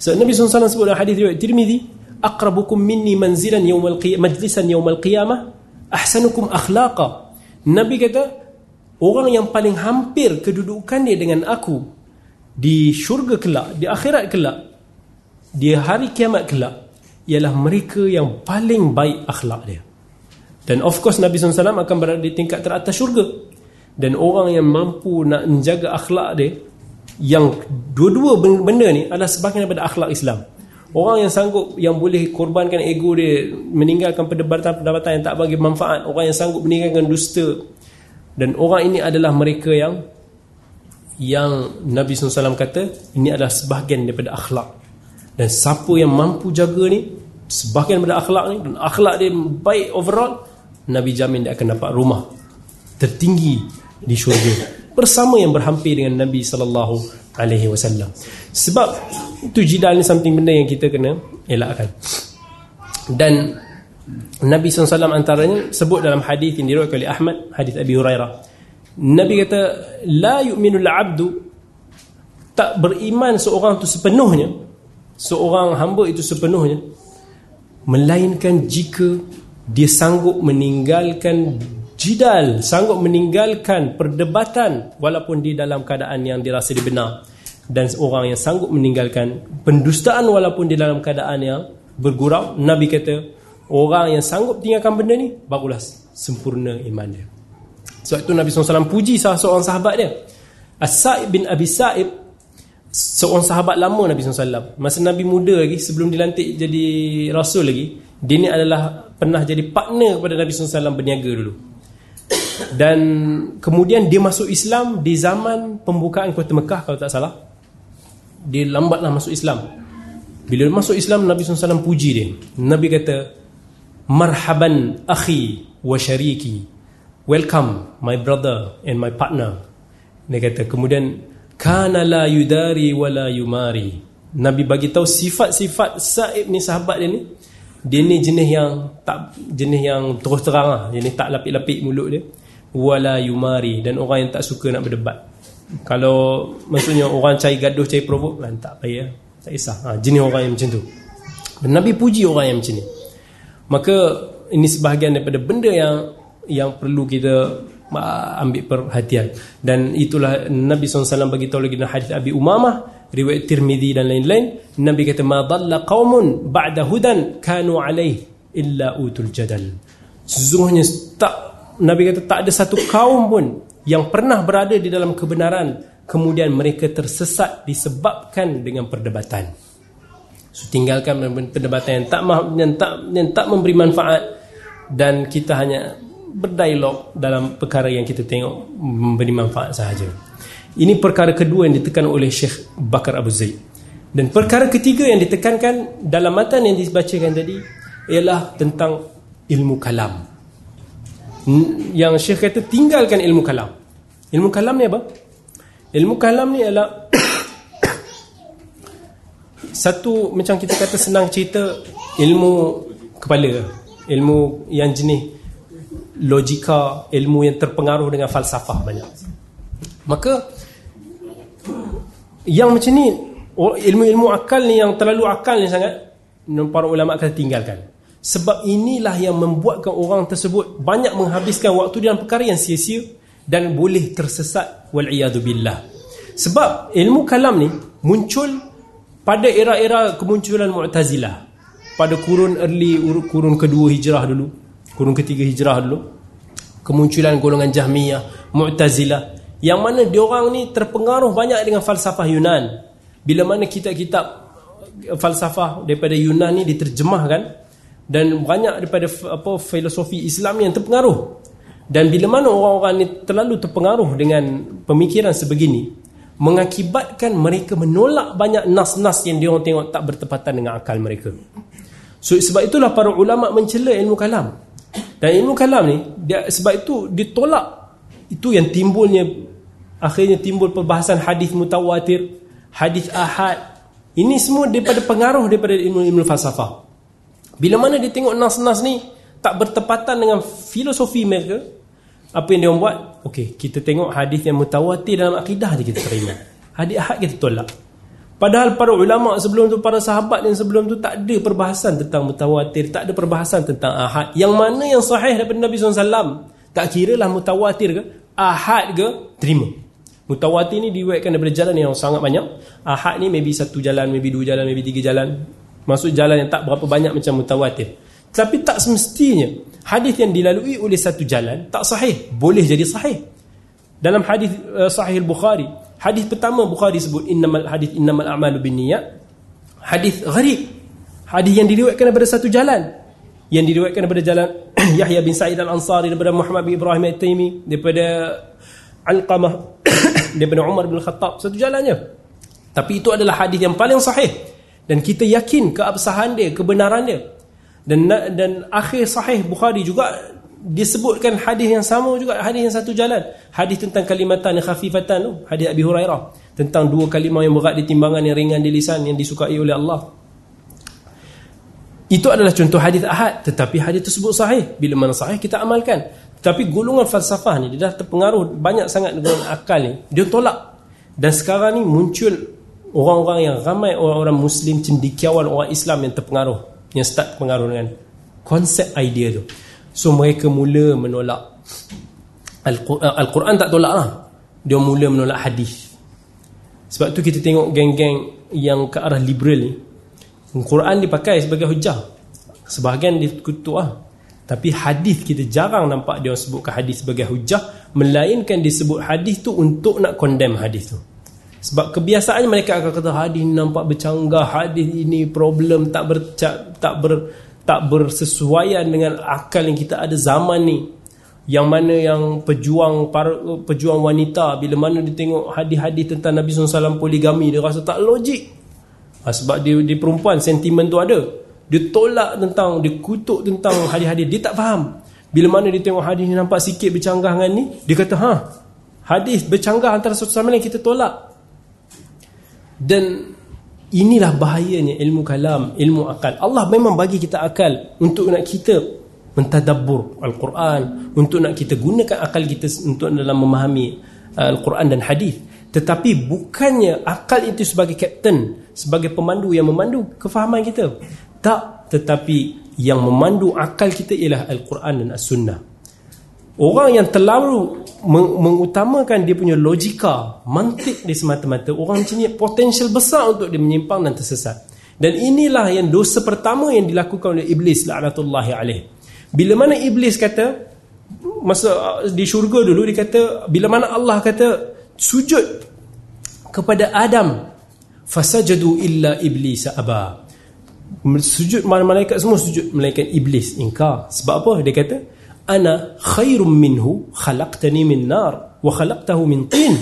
Sebab Nabi SAW sebut dalam hadis riwayat Tirmizi, aqrabukum minni manzilan yawmal qiyamah majlisan yawmal qiyamah ahsanukum akhlaqa. Nabi kata, orang yang paling hampir kedudukan dia dengan aku di syurga kelak, di akhirat kelak di hari kiamat kelak ialah mereka yang paling baik akhlak dia. Dan of course Nabi SAW akan berada di tingkat teratas syurga. Dan orang yang mampu nak menjaga akhlak dia yang dua-dua benda ni adalah sebahagian daripada akhlak Islam. Orang yang sanggup yang boleh korbankan ego dia meninggalkan perdebatan-perdebatan yang tak bagi manfaat, orang yang sanggup meninggalkan dusta. Dan orang ini adalah mereka yang yang Nabi SAW kata ini adalah sebahagian daripada akhlak dan siapa yang mampu jaga ni sebahagian daripada akhlak ni dan akhlak dia baik overall Nabi jamin dia akan dapat rumah tertinggi di syurga bersama yang berhampir dengan Nabi sallallahu alaihi wasallam. Sebab itu jidal ni something benda yang kita kena elakkan. Dan Nabi SAW antaranya sebut dalam hadis yang diriwayatkan oleh Ahmad, hadis Abi Hurairah. Nabi kata, "La yu'minul 'abdu tak beriman seorang tu sepenuhnya seorang hamba itu sepenuhnya melainkan jika dia sanggup meninggalkan jidal sanggup meninggalkan perdebatan walaupun di dalam keadaan yang dirasa dibenar dan orang yang sanggup meninggalkan pendustaan walaupun di dalam keadaan yang bergurau. Nabi kata orang yang sanggup tinggalkan benda ni barulah sempurna iman dia. Sebab itu Nabi SAW puji salah seorang sahabat dia. As-Sa'ib bin Abi Sa'ib seorang sahabat lama Nabi SAW masa Nabi muda lagi sebelum dilantik jadi rasul lagi dia ni adalah pernah jadi partner kepada Nabi SAW berniaga dulu dan kemudian dia masuk Islam di zaman pembukaan kota Mekah kalau tak salah. Dia lambatlah masuk Islam. Bila masuk Islam Nabi SAW puji dia. Nabi kata marhaban akhi wa syariki. Welcome my brother and my partner. Dia kata kemudian kana la yudari wa la yumari. Nabi bagi tahu sifat-sifat Sa'ib ni sahabat dia ni. Dia ni jenis yang tak jenis yang terus terang lah. Jenis tak lapik-lapik mulut dia wala yumari. Dan orang yang tak suka nak berdebat. Kalau maksudnya orang cari gaduh cari provok kan tak payah. Tak kisah. Ha, jenis orang yang macam tu. Dan Nabi puji orang yang macam ni. Maka ini sebahagian daripada benda yang yang perlu kita ambil perhatian. Dan itulah Nabi SAW tahu lagi dalam hadis Abi Umamah riwayat Tirmizi dan lain-lain. Nabi kata ma dhalla qaumun ba'da hudan kanu alaih illa utul jadal. Sesungguhnya tak Nabi kata tak ada satu kaum pun yang pernah berada di dalam kebenaran. Kemudian mereka tersesat disebabkan dengan perdebatan. So, tinggalkan perdebatan yang tak yang tak yang tak memberi manfaat dan kita hanya berdialog dalam perkara yang kita tengok memberi manfaat sahaja. Ini perkara kedua yang ditekan oleh Syekh Bakar Abu Zaid. Dan perkara ketiga yang ditekankan dalam matan yang dibacakan tadi ialah tentang ilmu kalam yang Syekh kata tinggalkan ilmu kalam. Ilmu kalam ni apa? Ilmu kalam ni adalah satu macam kita kata senang cerita ilmu kepala, ilmu yang jenis logika, ilmu yang terpengaruh dengan falsafah banyak. Maka yang macam ni ilmu-ilmu akal ni yang terlalu akal ni sangat para ulama akan tinggalkan. Sebab inilah yang membuatkan orang tersebut banyak menghabiskan waktu dalam perkara yang sia-sia dan boleh tersesat wal billah. Sebab ilmu kalam ni muncul pada era-era kemunculan Mu'tazilah. Pada kurun early kurun kedua hijrah dulu, kurun ketiga hijrah dulu. Kemunculan golongan Jahmiyah, Mu'tazilah yang mana diorang ni terpengaruh banyak dengan falsafah Yunan. Bila mana kitab-kitab falsafah daripada Yunan ni diterjemahkan dan banyak daripada apa filosofi Islam yang terpengaruh. Dan bila mana orang-orang ni terlalu terpengaruh dengan pemikiran sebegini mengakibatkan mereka menolak banyak nas-nas yang diorang tengok tak bertepatan dengan akal mereka. So sebab itulah para ulama mencela ilmu kalam. Dan ilmu kalam ni dia, sebab itu ditolak. Itu yang timbulnya akhirnya timbul perbahasan hadis mutawatir hadis ahad. Ini semua daripada pengaruh daripada ilmu-ilmu falsafah bila mana dia tengok nas-nas ni tak bertepatan dengan filosofi mereka, apa yang dia buat? Okey, kita tengok hadis yang mutawatir dalam akidah je kita terima. Hadis ahad kita tolak. Padahal para ulama sebelum tu, para sahabat yang sebelum tu tak ada perbahasan tentang mutawatir, tak ada perbahasan tentang ahad. Yang mana yang sahih daripada Nabi SAW? Tak kira lah mutawatir ke, ahad ke, terima. Mutawatir ni diwakilkan daripada jalan yang sangat banyak. Ahad ni maybe satu jalan, maybe dua jalan, maybe tiga jalan. Maksud jalan yang tak berapa banyak macam mutawatir. Tapi tak semestinya hadis yang dilalui oleh satu jalan tak sahih, boleh jadi sahih. Dalam hadis uh, sahih Bukhari, hadis pertama Bukhari sebut innamal hadis innamal a'malu binniyat. Hadis gharib. Hadis yang diriwayatkan daripada satu jalan. Yang diriwayatkan daripada jalan Yahya bin Sa'id al-Ansari daripada Muhammad bin Ibrahim al-Taimi daripada Alqamah daripada Umar bin Khattab satu jalannya. Tapi itu adalah hadis yang paling sahih dan kita yakin keabsahan dia kebenaran dia. Dan dan akhir sahih Bukhari juga disebutkan hadis yang sama juga hadis yang satu jalan. Hadis tentang kalimatan khafifatan tu hadis Abi Hurairah. Tentang dua kalimah yang berat di timbangan yang ringan di lisan yang disukai oleh Allah. Itu adalah contoh hadis ahad tetapi hadis tersebut sahih. Bila mana sahih kita amalkan. Tapi golongan falsafah ni dia dah terpengaruh banyak sangat dengan akal ni. Dia tolak. Dan sekarang ni muncul orang-orang yang ramai orang-orang muslim cendikiawan orang Islam yang terpengaruh yang start pengaruh dengan konsep idea tu. So mereka mula menolak. Al-Quran tak tolak lah. Dia mula menolak hadis. Sebab tu kita tengok geng-geng yang ke arah liberal ni Al-Quran dipakai sebagai hujah. Sebahagian dikutuk lah. Tapi hadis kita jarang nampak dia sebutkan hadis sebagai hujah melainkan disebut hadis tu untuk nak condemn hadis tu sebab kebiasaannya mereka akan kata hadis nampak bercanggah, hadis ini problem tak ber, tak ber, tak bersesuaian dengan akal yang kita ada zaman ni. Yang mana yang pejuang para pejuang wanita bila mana dia tengok hadis-hadis tentang Nabi SAW poligami dia rasa tak logik. Ha, sebab dia, dia perempuan sentimen tu ada. Dia tolak tentang dia kutuk tentang hadis-hadis dia tak faham. Bila mana dia tengok hadis ni nampak sikit bercanggah dengan ni, dia kata ha hadis bercanggah antara satu sama lain kita tolak. Dan inilah bahayanya ilmu kalam, ilmu akal. Allah memang bagi kita akal untuk nak kita mentadabbur Al-Quran, untuk nak kita gunakan akal kita untuk dalam memahami uh, Al-Quran dan hadis. Tetapi bukannya akal itu sebagai kapten, sebagai pemandu yang memandu kefahaman kita. Tak, tetapi yang memandu akal kita ialah Al-Quran dan As-Sunnah. Orang yang terlalu mengutamakan dia punya logika, mantik dia semata-mata, orang macam ni potensial besar untuk dia menyimpang dan tersesat. Dan inilah yang dosa pertama yang dilakukan oleh Iblis la'natullahi alaih. Bila mana Iblis kata, masa di syurga dulu dia kata, bila mana Allah kata, sujud kepada Adam, fasajadu illa iblis aba. Sujud malaikat semua sujud, malaikat Iblis ingkar. Sebab apa? Dia kata, ana khairum minhu khalaqtani min nar wa khalaqtahu min tin.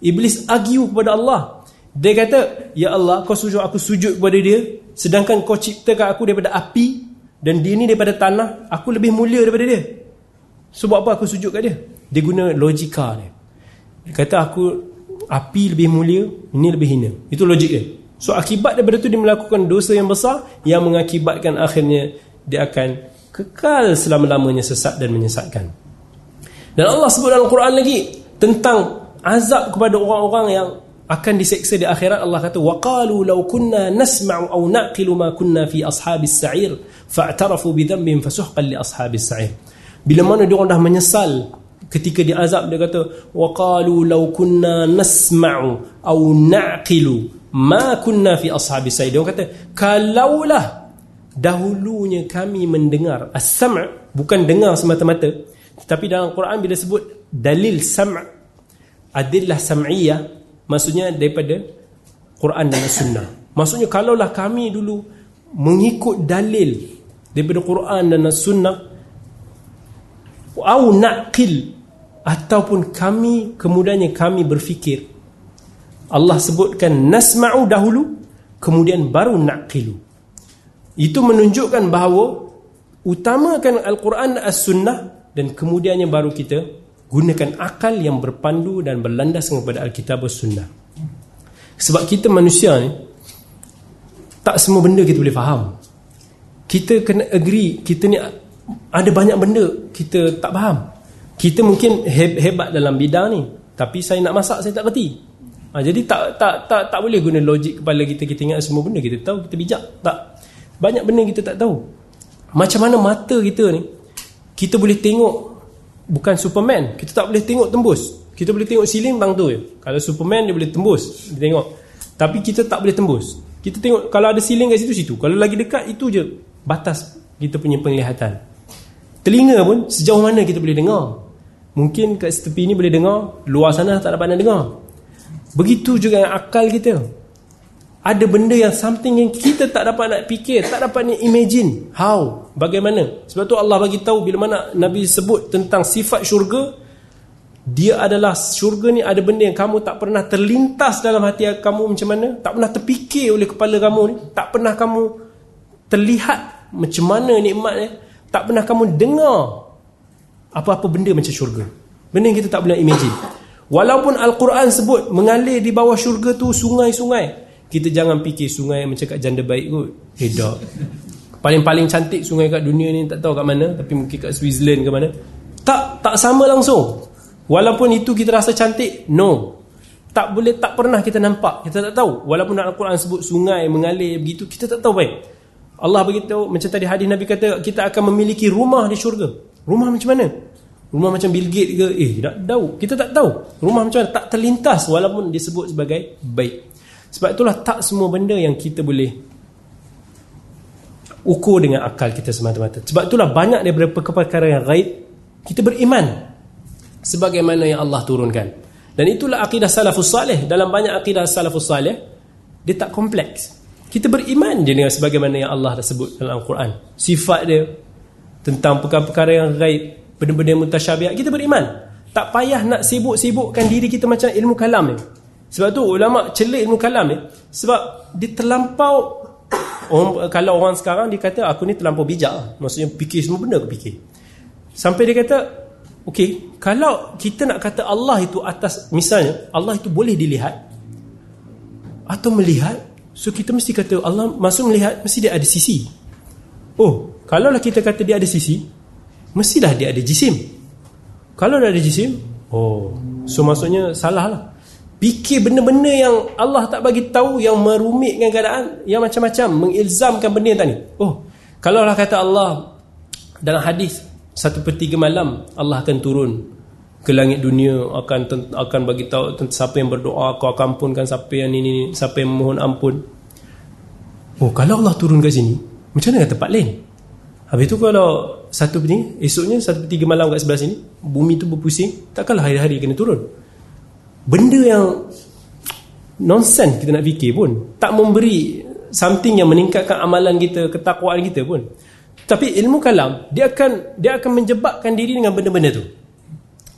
Iblis argue kepada Allah. Dia kata ya Allah kau sujud aku sujud kepada dia. Sedangkan kau ciptakan aku daripada api dan dia ni daripada tanah aku lebih mulia daripada dia. Sebab apa aku sujud kat dia? Dia guna logika dia. Dia kata aku api lebih mulia ini lebih hina. Itu logik dia. So akibat daripada tu dia melakukan dosa yang besar yang mengakibatkan akhirnya dia akan kekal selama-lamanya sesat dan menyesatkan. Dan Allah sebut dalam Al-Quran lagi tentang azab kepada orang-orang yang akan diseksa di akhirat. Allah kata waqalu law kunna nasma'u aw naqilu ma kunna fi ashabis sa'ir fa'tarafu bi dhanbin fasuhqan li ashabis sa'ir. Bila mana dia orang dah menyesal ketika diazab dia kata waqalu law kunna nasma'u aw naqilu ma kunna fi ashabis sa'ir. Dia orang kata kalaulah dahulunya kami mendengar as-sam' bukan dengar semata-mata tetapi dalam Quran bila sebut dalil sam' adillah sam'iyah maksudnya daripada Quran dan sunnah maksudnya kalaulah kami dulu mengikut dalil daripada Quran dan sunnah au naqil ataupun kami kemudiannya kami berfikir. Allah sebutkan nasma'u dahulu kemudian baru naqilu itu menunjukkan bahawa utamakan Al-Quran As-Sunnah dan kemudiannya baru kita gunakan akal yang berpandu dan berlandas kepada Al-Kitab dan Sunnah. Sebab kita manusia ni tak semua benda kita boleh faham. Kita kena agree kita ni ada banyak benda kita tak faham. Kita mungkin hebat dalam bidang ni tapi saya nak masak saya tak reti. Ha, jadi tak tak tak tak boleh guna logik kepala kita kita ingat semua benda kita tahu kita bijak tak banyak benda kita tak tahu. Macam mana mata kita ni kita boleh tengok bukan Superman, kita tak boleh tengok tembus. Kita boleh tengok siling bang tu je. Kalau Superman dia boleh tembus, dia tengok. Tapi kita tak boleh tembus. Kita tengok kalau ada siling kat situ situ. Kalau lagi dekat itu je batas kita punya penglihatan. Telinga pun sejauh mana kita boleh dengar. Mungkin kat tepi ni boleh dengar, luar sana tak dapat nak dengar. Begitu juga akal kita ada benda yang something yang kita tak dapat nak fikir, tak dapat nak imagine. How? Bagaimana? Sebab tu Allah bagi tahu bila mana Nabi sebut tentang sifat syurga, dia adalah syurga ni ada benda yang kamu tak pernah terlintas dalam hati kamu macam mana, tak pernah terfikir oleh kepala kamu ni, tak pernah kamu terlihat macam mana nikmatnya, tak pernah kamu dengar apa-apa benda macam syurga. Benda yang kita tak boleh imagine. Walaupun Al-Quran sebut mengalir di bawah syurga tu sungai-sungai, kita jangan fikir sungai macam kat janda baik kot. Tak paling-paling cantik sungai kat dunia ni tak tahu kat mana tapi mungkin kat Switzerland ke mana. Tak tak sama langsung. Walaupun itu kita rasa cantik no. Tak boleh tak pernah kita nampak. Kita tak tahu. Walaupun Al-Quran sebut sungai mengalir begitu kita tak tahu baik. Allah beritahu macam tadi hadis Nabi kata kita akan memiliki rumah di syurga. Rumah macam mana? Rumah macam Bill Gates ke? Eh tak tahu. Kita tak tahu. Rumah macam mana? Tak terlintas walaupun disebut sebagai baik sebab itulah tak semua benda yang kita boleh ukur dengan akal kita semata-mata. Sebab itulah banyak daripada perkara yang gaib kita beriman sebagaimana yang Allah turunkan. Dan itulah akidah salafus salih. Dalam banyak akidah salafus salih dia tak kompleks. Kita beriman je dengan sebagaimana yang Allah dah sebut dalam Al-Quran. Sifat dia tentang perkara-perkara yang gaib benda-benda mutasyabihat kita beriman. Tak payah nak sibuk-sibukkan diri kita macam ilmu kalam ni sebab tu ulama celik ilmu kalam ni sebab dia terlampau orang, kalau orang sekarang dia kata aku ni terlampau bijak maksudnya fikir semua benda aku fikir sampai dia kata Okey, kalau kita nak kata Allah itu atas misalnya Allah itu boleh dilihat atau melihat, so kita mesti kata Allah masuk melihat mesti dia ada sisi. Oh, kalau lah kita kata dia ada sisi, mestilah dia ada jisim. Kalau dia ada jisim, oh, so maksudnya salah lah. Fikir benda-benda yang Allah tak bagi tahu yang merumitkan keadaan yang macam-macam mengilzamkan benda yang tadi. Oh, kalau lah kata Allah dalam hadis satu per tiga malam Allah akan turun ke langit dunia akan akan bagi tahu siapa yang berdoa kau akan ampunkan siapa yang ini siapa yang mohon ampun. Oh kalau Allah turun ke sini macam mana tempat lain? Habis tu kalau satu ni esoknya satu per tiga malam kat sebelah sini bumi tu berpusing takkanlah hari-hari kena turun benda yang nonsense kita nak fikir pun tak memberi something yang meningkatkan amalan kita ketakwaan kita pun tapi ilmu kalam dia akan dia akan menjebakkan diri dengan benda-benda tu.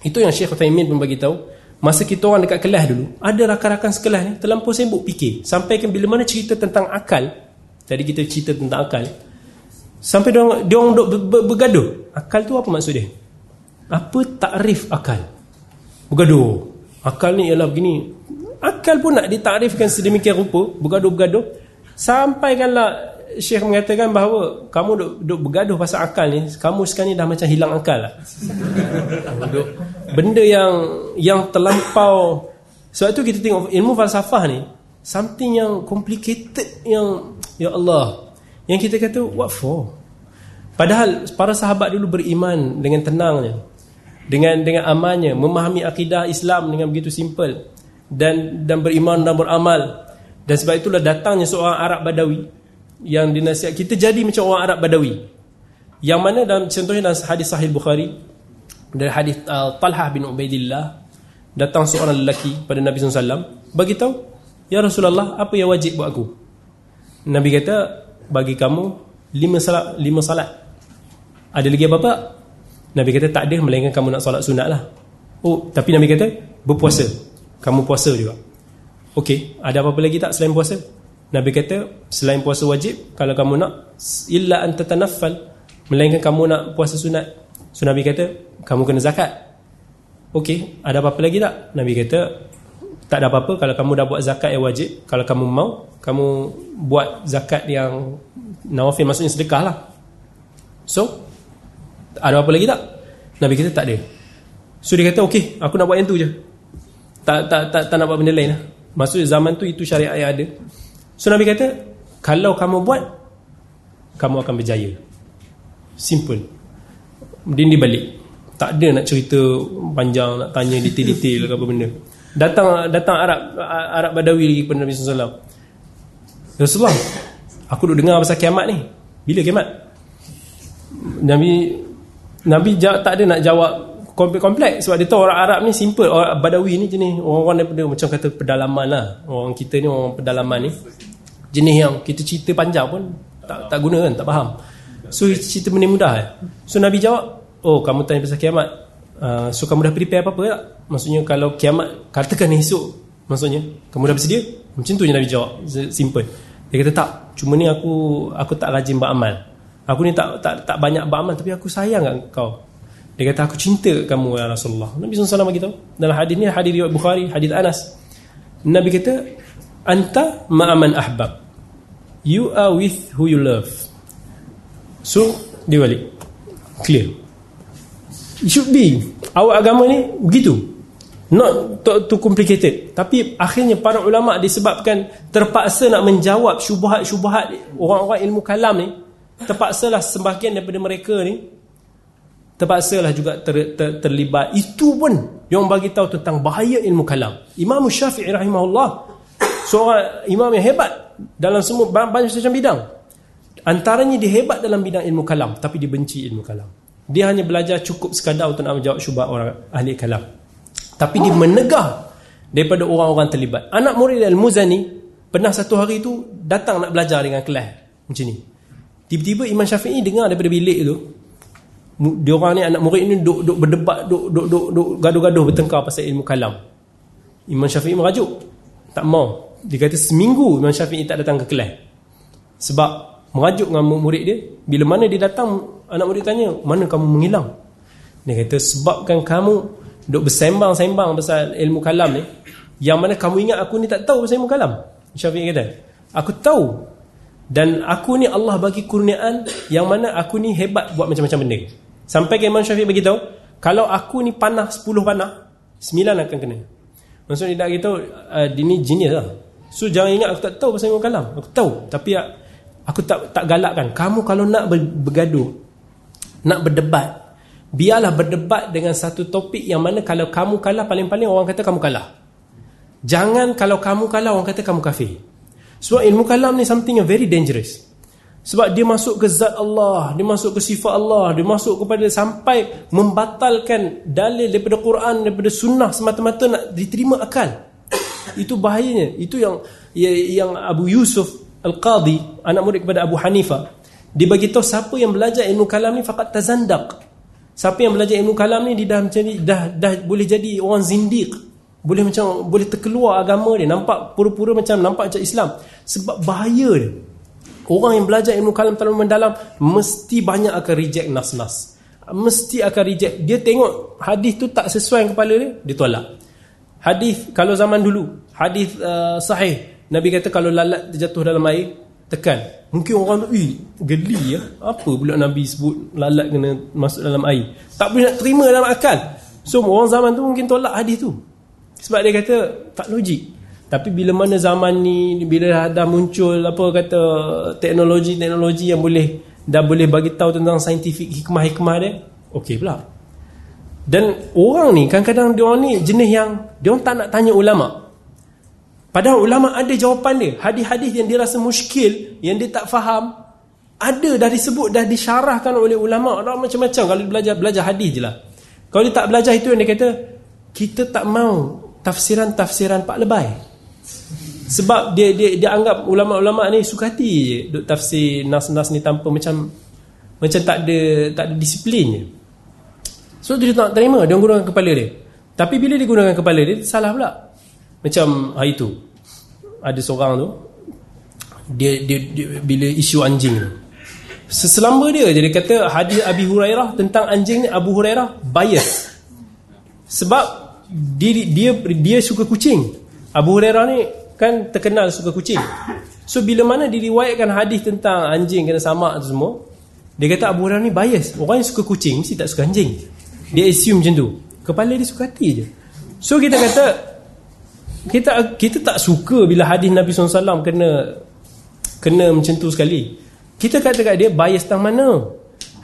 Itu yang Syekh Uthaymin pun bagi tahu. Masa kita orang dekat kelas dulu, ada rakan-rakan sekelas ni terlampau sibuk fikir. Sampai ke bila mana cerita tentang akal. Tadi kita cerita tentang akal. Sampai dia orang duk bergaduh. Akal tu apa maksud dia? Apa takrif akal? Bergaduh. Akal ni ialah begini. Akal pun nak ditakrifkan sedemikian rupa, bergaduh-bergaduh. Sampaikanlah Syekh mengatakan bahawa kamu duk, duk bergaduh pasal akal ni, kamu sekarang ni dah macam hilang akal lah. duk, benda yang yang terlampau sebab tu kita tengok ilmu falsafah ni something yang complicated yang ya Allah yang kita kata what for padahal para sahabat dulu beriman dengan tenangnya dengan dengan amannya memahami akidah Islam dengan begitu simple dan dan beriman dan beramal. Dan sebab itulah datangnya seorang Arab Badawi yang dinasihat kita jadi macam orang Arab Badawi. Yang mana dalam contohnya dalam hadis sahih Bukhari dari hadis uh, Talhah bin Ubaidillah datang seorang lelaki pada Nabi SAW bagi tahu ya Rasulullah apa yang wajib buat aku? Nabi kata bagi kamu lima salat lima salat. Ada lagi apa-apa Nabi kata tak ada melainkan kamu nak solat sunat lah oh tapi Nabi kata berpuasa kamu puasa juga Okey, ada apa-apa lagi tak selain puasa? Nabi kata selain puasa wajib kalau kamu nak illa an tatanaffal melainkan kamu nak puasa sunat. So Nabi kata kamu kena zakat. Okey, ada apa-apa lagi tak? Nabi kata tak ada apa-apa kalau kamu dah buat zakat yang wajib, kalau kamu mau kamu buat zakat yang nawafil maksudnya sedekah lah. So ada apa lagi tak? Nabi kata tak ada. So dia kata okey, aku nak buat yang tu je. Tak tak tak, tak nak buat benda lain lah. Maksudnya zaman tu itu syariat yang ada. So Nabi kata Kalau kamu buat Kamu akan berjaya Simple Din di balik Tak ada nak cerita panjang Nak tanya detail-detail apa benda Datang datang Arab Arab Badawi lagi kepada Nabi SAW Rasulullah Aku duduk dengar pasal kiamat ni Bila kiamat Nabi Nabi tak ada nak jawab kompleks sebab dia tahu orang Arab ni simple. Orang Badawi ni jenis orang-orang daripada macam kata pedalaman lah. Orang kita ni orang pedalaman ni. Jenis yang kita cerita panjang pun tak tak guna kan tak faham. So cerita benda mudah eh? so Nabi jawab oh kamu tanya pasal kiamat. Uh, so kamu dah prepare apa-apa tak? Maksudnya kalau kiamat katakan esok. Maksudnya kamu dah bersedia? Macam tu je Nabi jawab. Simple. Dia kata tak. Cuma ni aku aku tak rajin beramal aku ni tak tak tak banyak beramal tapi aku sayang kau dia kata aku cinta kamu ya Rasulullah. Nabi SAW bagi tahu. Dalam hadis ni hadis riwayat Bukhari, hadis Anas. Nabi kata anta ma'aman ahbab. You are with who you love. So dia balik. Clear. It should be. Awak agama ni begitu. not too, too complicated tapi akhirnya para ulama disebabkan terpaksa nak menjawab syubhat-syubhat orang-orang ilmu kalam ni terpaksalah sebahagian daripada mereka ni terpaksalah juga ter, ter, terlibat. Itu pun yang bagi tahu tentang bahaya ilmu kalam. Imam Syafi'i rahimahullah seorang imam yang hebat dalam semua banyak macam bidang. Antaranya dia hebat dalam bidang ilmu kalam tapi dia benci ilmu kalam. Dia hanya belajar cukup sekadar untuk nak menjawab syubhat orang ahli kalam. Tapi dia menegah daripada orang-orang terlibat. Anak murid Al-Muzani pernah satu hari tu datang nak belajar dengan kelas macam ni. Tiba-tiba Imam Syafi'i dengar daripada bilik tu dia orang ni anak murid ni duk duk berdebat duk duk duk, duk gaduh-gaduh bertengkar pasal ilmu kalam. Imam Syafi'i merajuk. Tak mau. Dia kata seminggu Imam Syafi'i tak datang ke kelas. Sebab merajuk dengan murid dia, bila mana dia datang anak murid tanya, "Mana kamu menghilang?" Dia kata, "Sebabkan kamu duk bersembang-sembang pasal ilmu kalam ni yang mana kamu ingat aku ni tak tahu pasal ilmu kalam Syafi'i kata aku tahu dan aku ni Allah bagi kurniaan yang mana aku ni hebat buat macam-macam benda. Sampai ke Imam Syafi'i bagi tahu kalau aku ni panah 10 panah 9 akan kena. Maksudnya dia nak beritahu uh, dia ni genius lah. So jangan ingat aku tak tahu pasal ilmu kalam. Aku tahu tapi aku tak tak galakkan. Kamu kalau nak bergaduh nak berdebat biarlah berdebat dengan satu topik yang mana kalau kamu kalah paling-paling orang kata kamu kalah. Jangan kalau kamu kalah orang kata kamu kafir sebab ilmu kalam ni something yang very dangerous. Sebab dia masuk ke zat Allah dia masuk ke sifat Allah dia masuk kepada sampai membatalkan dalil daripada Quran daripada sunnah semata-mata nak diterima akal. Itu bahayanya. Itu yang yang Abu Yusuf Al-Qadhi anak murid kepada Abu Hanifah dia bagi tahu siapa yang belajar ilmu kalam ni fakat tazandaq. Siapa yang belajar ilmu kalam ni dia dah macam dah dah boleh jadi orang zindiq. Boleh macam boleh terkeluar agama dia, nampak pura-pura macam nampak macam Islam sebab bahaya dia. Orang yang belajar ilmu kalam terlalu mendalam mesti banyak akan reject nas-nas. Mesti akan reject. Dia tengok hadis tu tak sesuai dengan kepala dia, dia tolak. Hadis kalau zaman dulu, hadis uh, sahih, Nabi kata kalau lalat terjatuh dalam air, tekan mungkin orang tu geli ya apa pula nabi sebut lalat kena masuk dalam air tak boleh nak terima dalam akal so orang zaman tu mungkin tolak hadis tu sebab dia kata tak logik tapi bila mana zaman ni bila dah muncul apa kata teknologi-teknologi yang boleh dah boleh bagi tahu tentang saintifik hikmah-hikmah dia okey pula dan orang ni kadang-kadang dia orang ni jenis yang dia orang tak nak tanya ulama' Padahal ulama ada jawapan dia. Hadis-hadis yang dia rasa muskil, yang dia tak faham, ada dah disebut, dah disyarahkan oleh ulama. Orang macam-macam kalau belajar belajar hadis je lah. Kalau dia tak belajar itu yang dia kata, kita tak mau tafsiran-tafsiran Pak Lebay. Sebab dia dia dia anggap ulama-ulama ni suka hati je duk tafsir nas-nas ni tanpa macam macam tak ada tak ada disiplin je. So dia tak terima dia gunakan kepala dia. Tapi bila dia gunakan kepala dia salah pula. Macam hari tu ada seorang tu dia, dia, dia bila isu anjing tu seselamba dia jadi kata hadis Abi Hurairah tentang anjing ni Abu Hurairah bias sebab dia, dia dia suka kucing. Abu Hurairah ni kan terkenal suka kucing. So bila mana diriwayatkan hadis tentang anjing kena samak tu semua dia kata Abu Hurairah ni bias. Orang yang suka kucing mesti tak suka anjing. Dia assume macam tu. Kepala dia suka hati je. So kita kata kita kita tak suka bila hadis Nabi SAW kena kena macam tu sekali. Kita kata kat dia bias tentang mana?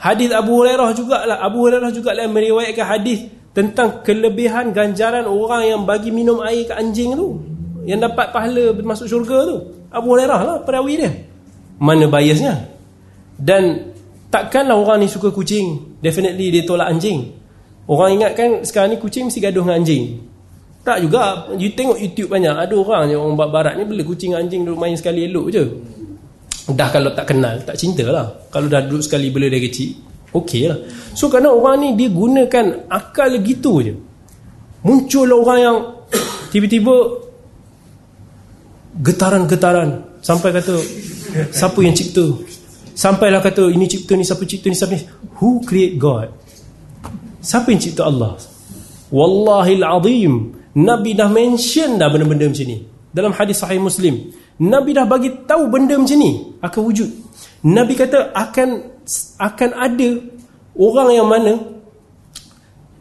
Hadis Abu Hurairah jugalah. Abu Hurairah jugalah meriwayatkan hadis tentang kelebihan ganjaran orang yang bagi minum air ke anjing tu. Yang dapat pahala masuk syurga tu. Abu Hurairah lah perawi dia. Mana biasnya? Dan takkanlah orang ni suka kucing. Definitely dia tolak anjing. Orang ingat kan sekarang ni kucing mesti gaduh dengan anjing. Tak juga. You tengok YouTube banyak. Ada orang je Orang barat ni Bela kucing anjing Duduk main sekali elok je. Dah kalau tak kenal Tak cinta lah. Kalau dah duduk sekali Bela dia kecil Okey lah. So kerana orang ni Dia gunakan Akal gitu je. Muncul orang yang Tiba-tiba Getaran-getaran. Sampai kata Siapa yang cipta? Sampailah kata Ini cipta ni Siapa cipta ni Siapa ni? Who create God? Siapa yang cipta Allah? Wallahil azim Nabi dah mention dah benda-benda macam ni. Dalam hadis sahih Muslim. Nabi dah bagi tahu benda macam ni. Akan wujud. Nabi kata akan akan ada orang yang mana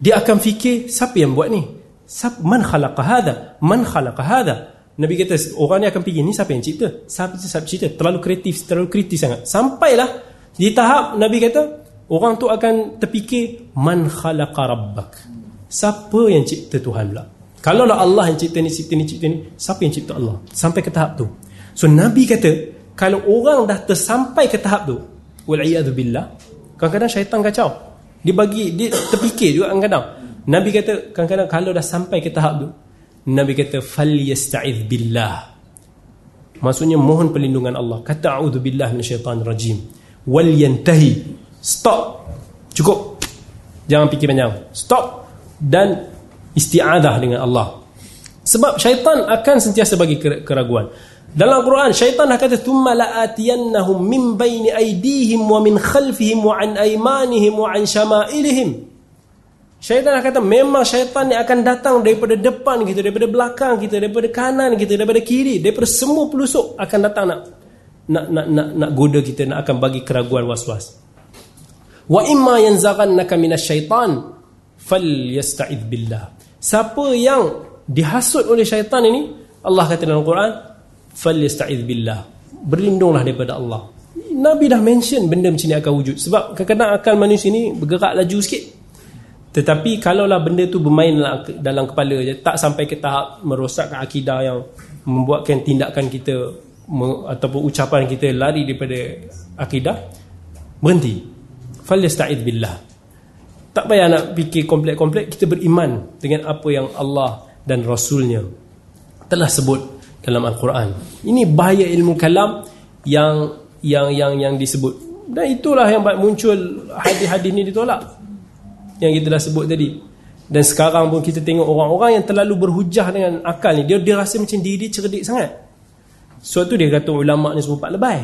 dia akan fikir siapa yang buat ni? Siapa man khalaqa hadha? Man khalaqa hadha? Nabi kata orang ni akan fikir ni siapa yang cipta? Siapa siapa cipta? Terlalu kreatif, terlalu kritis sangat. Sampailah di tahap Nabi kata orang tu akan terfikir man khalaqa rabbak? Siapa yang cipta Tuhan pula? Kalau lah Allah yang cipta ni, cipta ni, cipta ni, siapa yang cipta Allah? Sampai ke tahap tu. So Nabi kata, kalau orang dah tersampai ke tahap tu, wal'iyadu billah, kadang-kadang syaitan kacau. Dia bagi, dia terfikir juga kadang-kadang. Nabi kata, kadang-kadang kalau dah sampai ke tahap tu, Nabi kata, fal yasta'iz billah. Maksudnya mohon perlindungan Allah. Kata a'udhu billah min syaitan rajim. Wal yantahi. Stop. Cukup. Jangan fikir panjang. Stop. Dan isti'adah dengan Allah. Sebab syaitan akan sentiasa bagi keraguan. Dalam Al-Quran syaitan dah kata thumma la'atiyannahum min baini aydihim wa min khalfihim wa an aymanihim wa an syama'ilihim. Syaitan dah kata memang syaitan ni akan datang daripada depan kita, daripada belakang kita, daripada kanan kita, daripada kiri, daripada semua pelusuk akan datang nak nak nak nak, nak goda kita, nak akan bagi keraguan was-was. Wa imma yanzaghannaka minasyaitan falyasta'idz billah. Siapa yang dihasut oleh syaitan ini Allah kata dalam Al-Quran Falyasta'iz billah. Berlindunglah daripada Allah. Nabi dah mention benda macam ni akan wujud. Sebab kadang-kadang akal manusia ni bergerak laju sikit. Tetapi kalaulah benda tu bermain dalam kepala je Tak sampai ke tahap merosakkan akidah yang Membuatkan tindakan kita Ataupun ucapan kita lari daripada akidah Berhenti. Falyasta'iz billah. Tak payah nak fikir komplek-komplek Kita beriman dengan apa yang Allah dan Rasulnya Telah sebut dalam Al-Quran. Ini bahaya ilmu kalam Yang yang yang yang disebut. Dan itulah yang muncul hadis-hadis ni ditolak. Yang kita dah sebut tadi. Dan sekarang pun kita tengok orang-orang yang terlalu berhujah dengan akal ni Dia dia rasa macam diri dia cerdik sangat. Suatu dia kata ulama' ni semua pak lebay.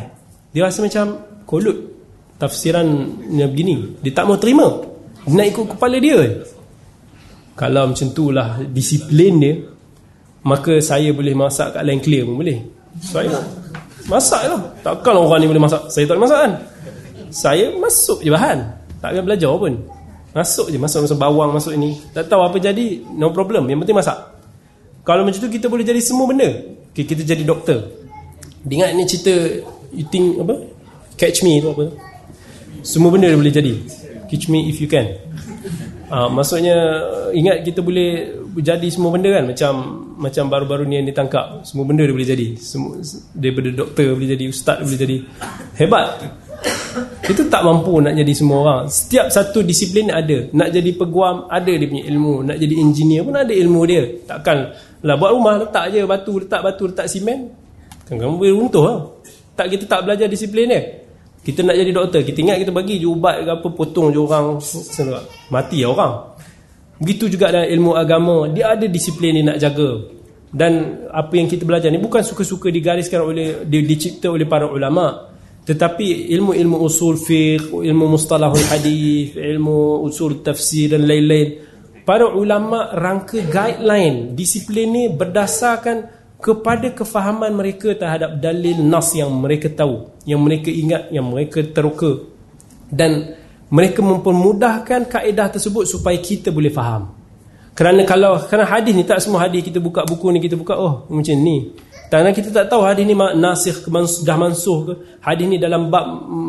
Dia rasa macam kolut Tafsiran begini. Dia tak mau terima. Nak ikut kepala dia. Kalau macam tu lah disiplin dia maka saya boleh masak kat lain clear pun boleh. Saya masak lah. Takkan orang ni boleh masak. Saya tak boleh masak kan? Saya masuk je bahan. Tak payah belajar pun. Masuk je. Masuk masuk bawang masuk ini. Tak tahu apa jadi no problem. Yang penting masak. Kalau macam tu kita boleh jadi semua benda. Okay, kita jadi doktor. Ingat ni cerita you think apa? Catch me tu apa? Semua benda boleh jadi. Teach me if you can uh, Maksudnya Ingat kita boleh Jadi semua benda kan? Macam Macam baru-baru ni yang ditangkap Semua benda dia boleh jadi. Semua, Daripada doktor boleh jadi Ustaz boleh jadi. Hebat. Itu tak mampu nak jadi semua orang. Setiap satu disiplin ada. Nak jadi peguam Ada dia punya ilmu. Nak jadi engineer pun ada ilmu dia. Takkan lah Buat rumah letak je batu Letak batu letak simen. Kan kamu boleh runtuh lah. Tak kita tak belajar disiplin dia kita nak jadi doktor Kita ingat kita bagi je ubat ke apa Potong je orang Mati lah orang. Begitu juga dalam ilmu agama Dia ada disiplin dia nak jaga. Dan apa yang kita belajar ni Bukan suka-suka digariskan oleh Dia dicipta oleh para ulama' Tetapi ilmu-ilmu usul fiqh Ilmu mustalahul hadith Ilmu usul tafsir dan lain-lain Para ulama' rangka guideline Disiplin ni berdasarkan kepada kefahaman mereka terhadap dalil nas yang mereka tahu yang mereka ingat yang mereka teroka. Dan mereka mempermudahkan kaedah tersebut supaya kita boleh faham. Kerana kalau kerana hadis ni tak semua hadis kita buka buku ni kita buka oh macam ni. Kerana kita tak tahu hadis ni nasikh ke dah mansuh ke. Hadis ni dalam bab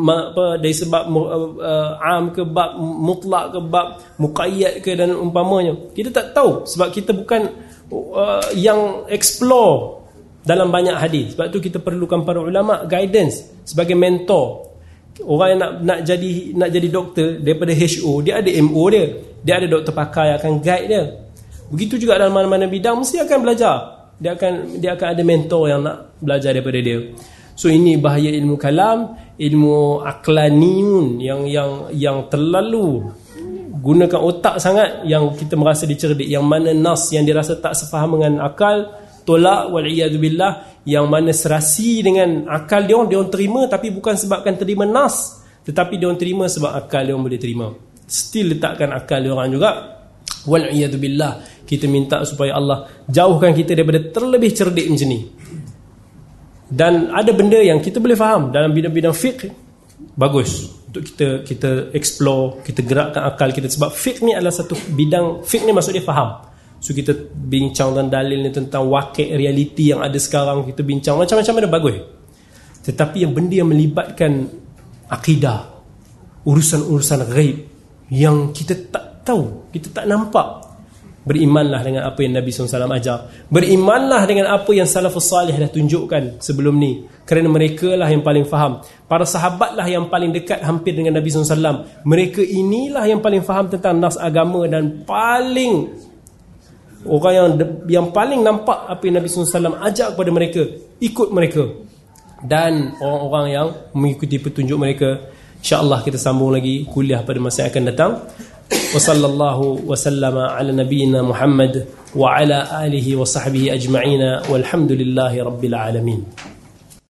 apa dari sebab uh, am ke bab mutlak ke bab muqayyad ke dan umpamanya. Kita tak tahu sebab kita bukan uh, yang explore dalam banyak hadis. Sebab tu kita perlukan para ulama guidance sebagai mentor. Orang yang nak nak jadi nak jadi doktor daripada HO, dia ada MO dia. Dia ada doktor pakar yang akan guide dia. Begitu juga dalam mana-mana bidang mesti akan belajar. Dia akan dia akan ada mentor yang nak belajar daripada dia. So ini bahaya ilmu kalam, ilmu aklaniun yang yang yang terlalu gunakan otak sangat yang kita merasa dicerdik yang mana nas yang dirasa tak sefaham dengan akal tolak wal billah yang mana serasi dengan akal dia orang dia orang terima tapi bukan sebabkan terima nas tetapi dia orang terima sebab akal dia orang boleh terima. Still letakkan akal dia orang juga. Wal billah kita minta supaya Allah jauhkan kita daripada terlebih cerdik macam ni. Dan ada benda yang kita boleh faham dalam bidang-bidang fiqh. Bagus untuk kita kita explore kita gerakkan akal kita sebab fiqh ni adalah satu bidang fiqh ni maksud dia faham So kita bincang tentang dalil ni tentang wakil realiti yang ada sekarang kita bincang macam-macam ada bagus. Tetapi yang benda yang melibatkan akidah, urusan-urusan ghaib yang kita tak tahu, kita tak nampak. Berimanlah dengan apa yang Nabi SAW ajar. Berimanlah dengan apa yang salafus salih dah tunjukkan sebelum ni. Kerana mereka lah yang paling faham. Para sahabat lah yang paling dekat hampir dengan Nabi SAW. Mereka inilah yang paling faham tentang nas agama dan paling Orang yang yang paling nampak apa yang Nabi SAW ajak kepada mereka Ikut mereka. Dan orang-orang yang mengikuti petunjuk mereka InsyaAllah kita sambung lagi kuliah pada masa yang akan datang. Ala nabiyina Muhammad Wa ala alihi wa sahbihi ajma'ina. Walhamdulillahi rabbil alamin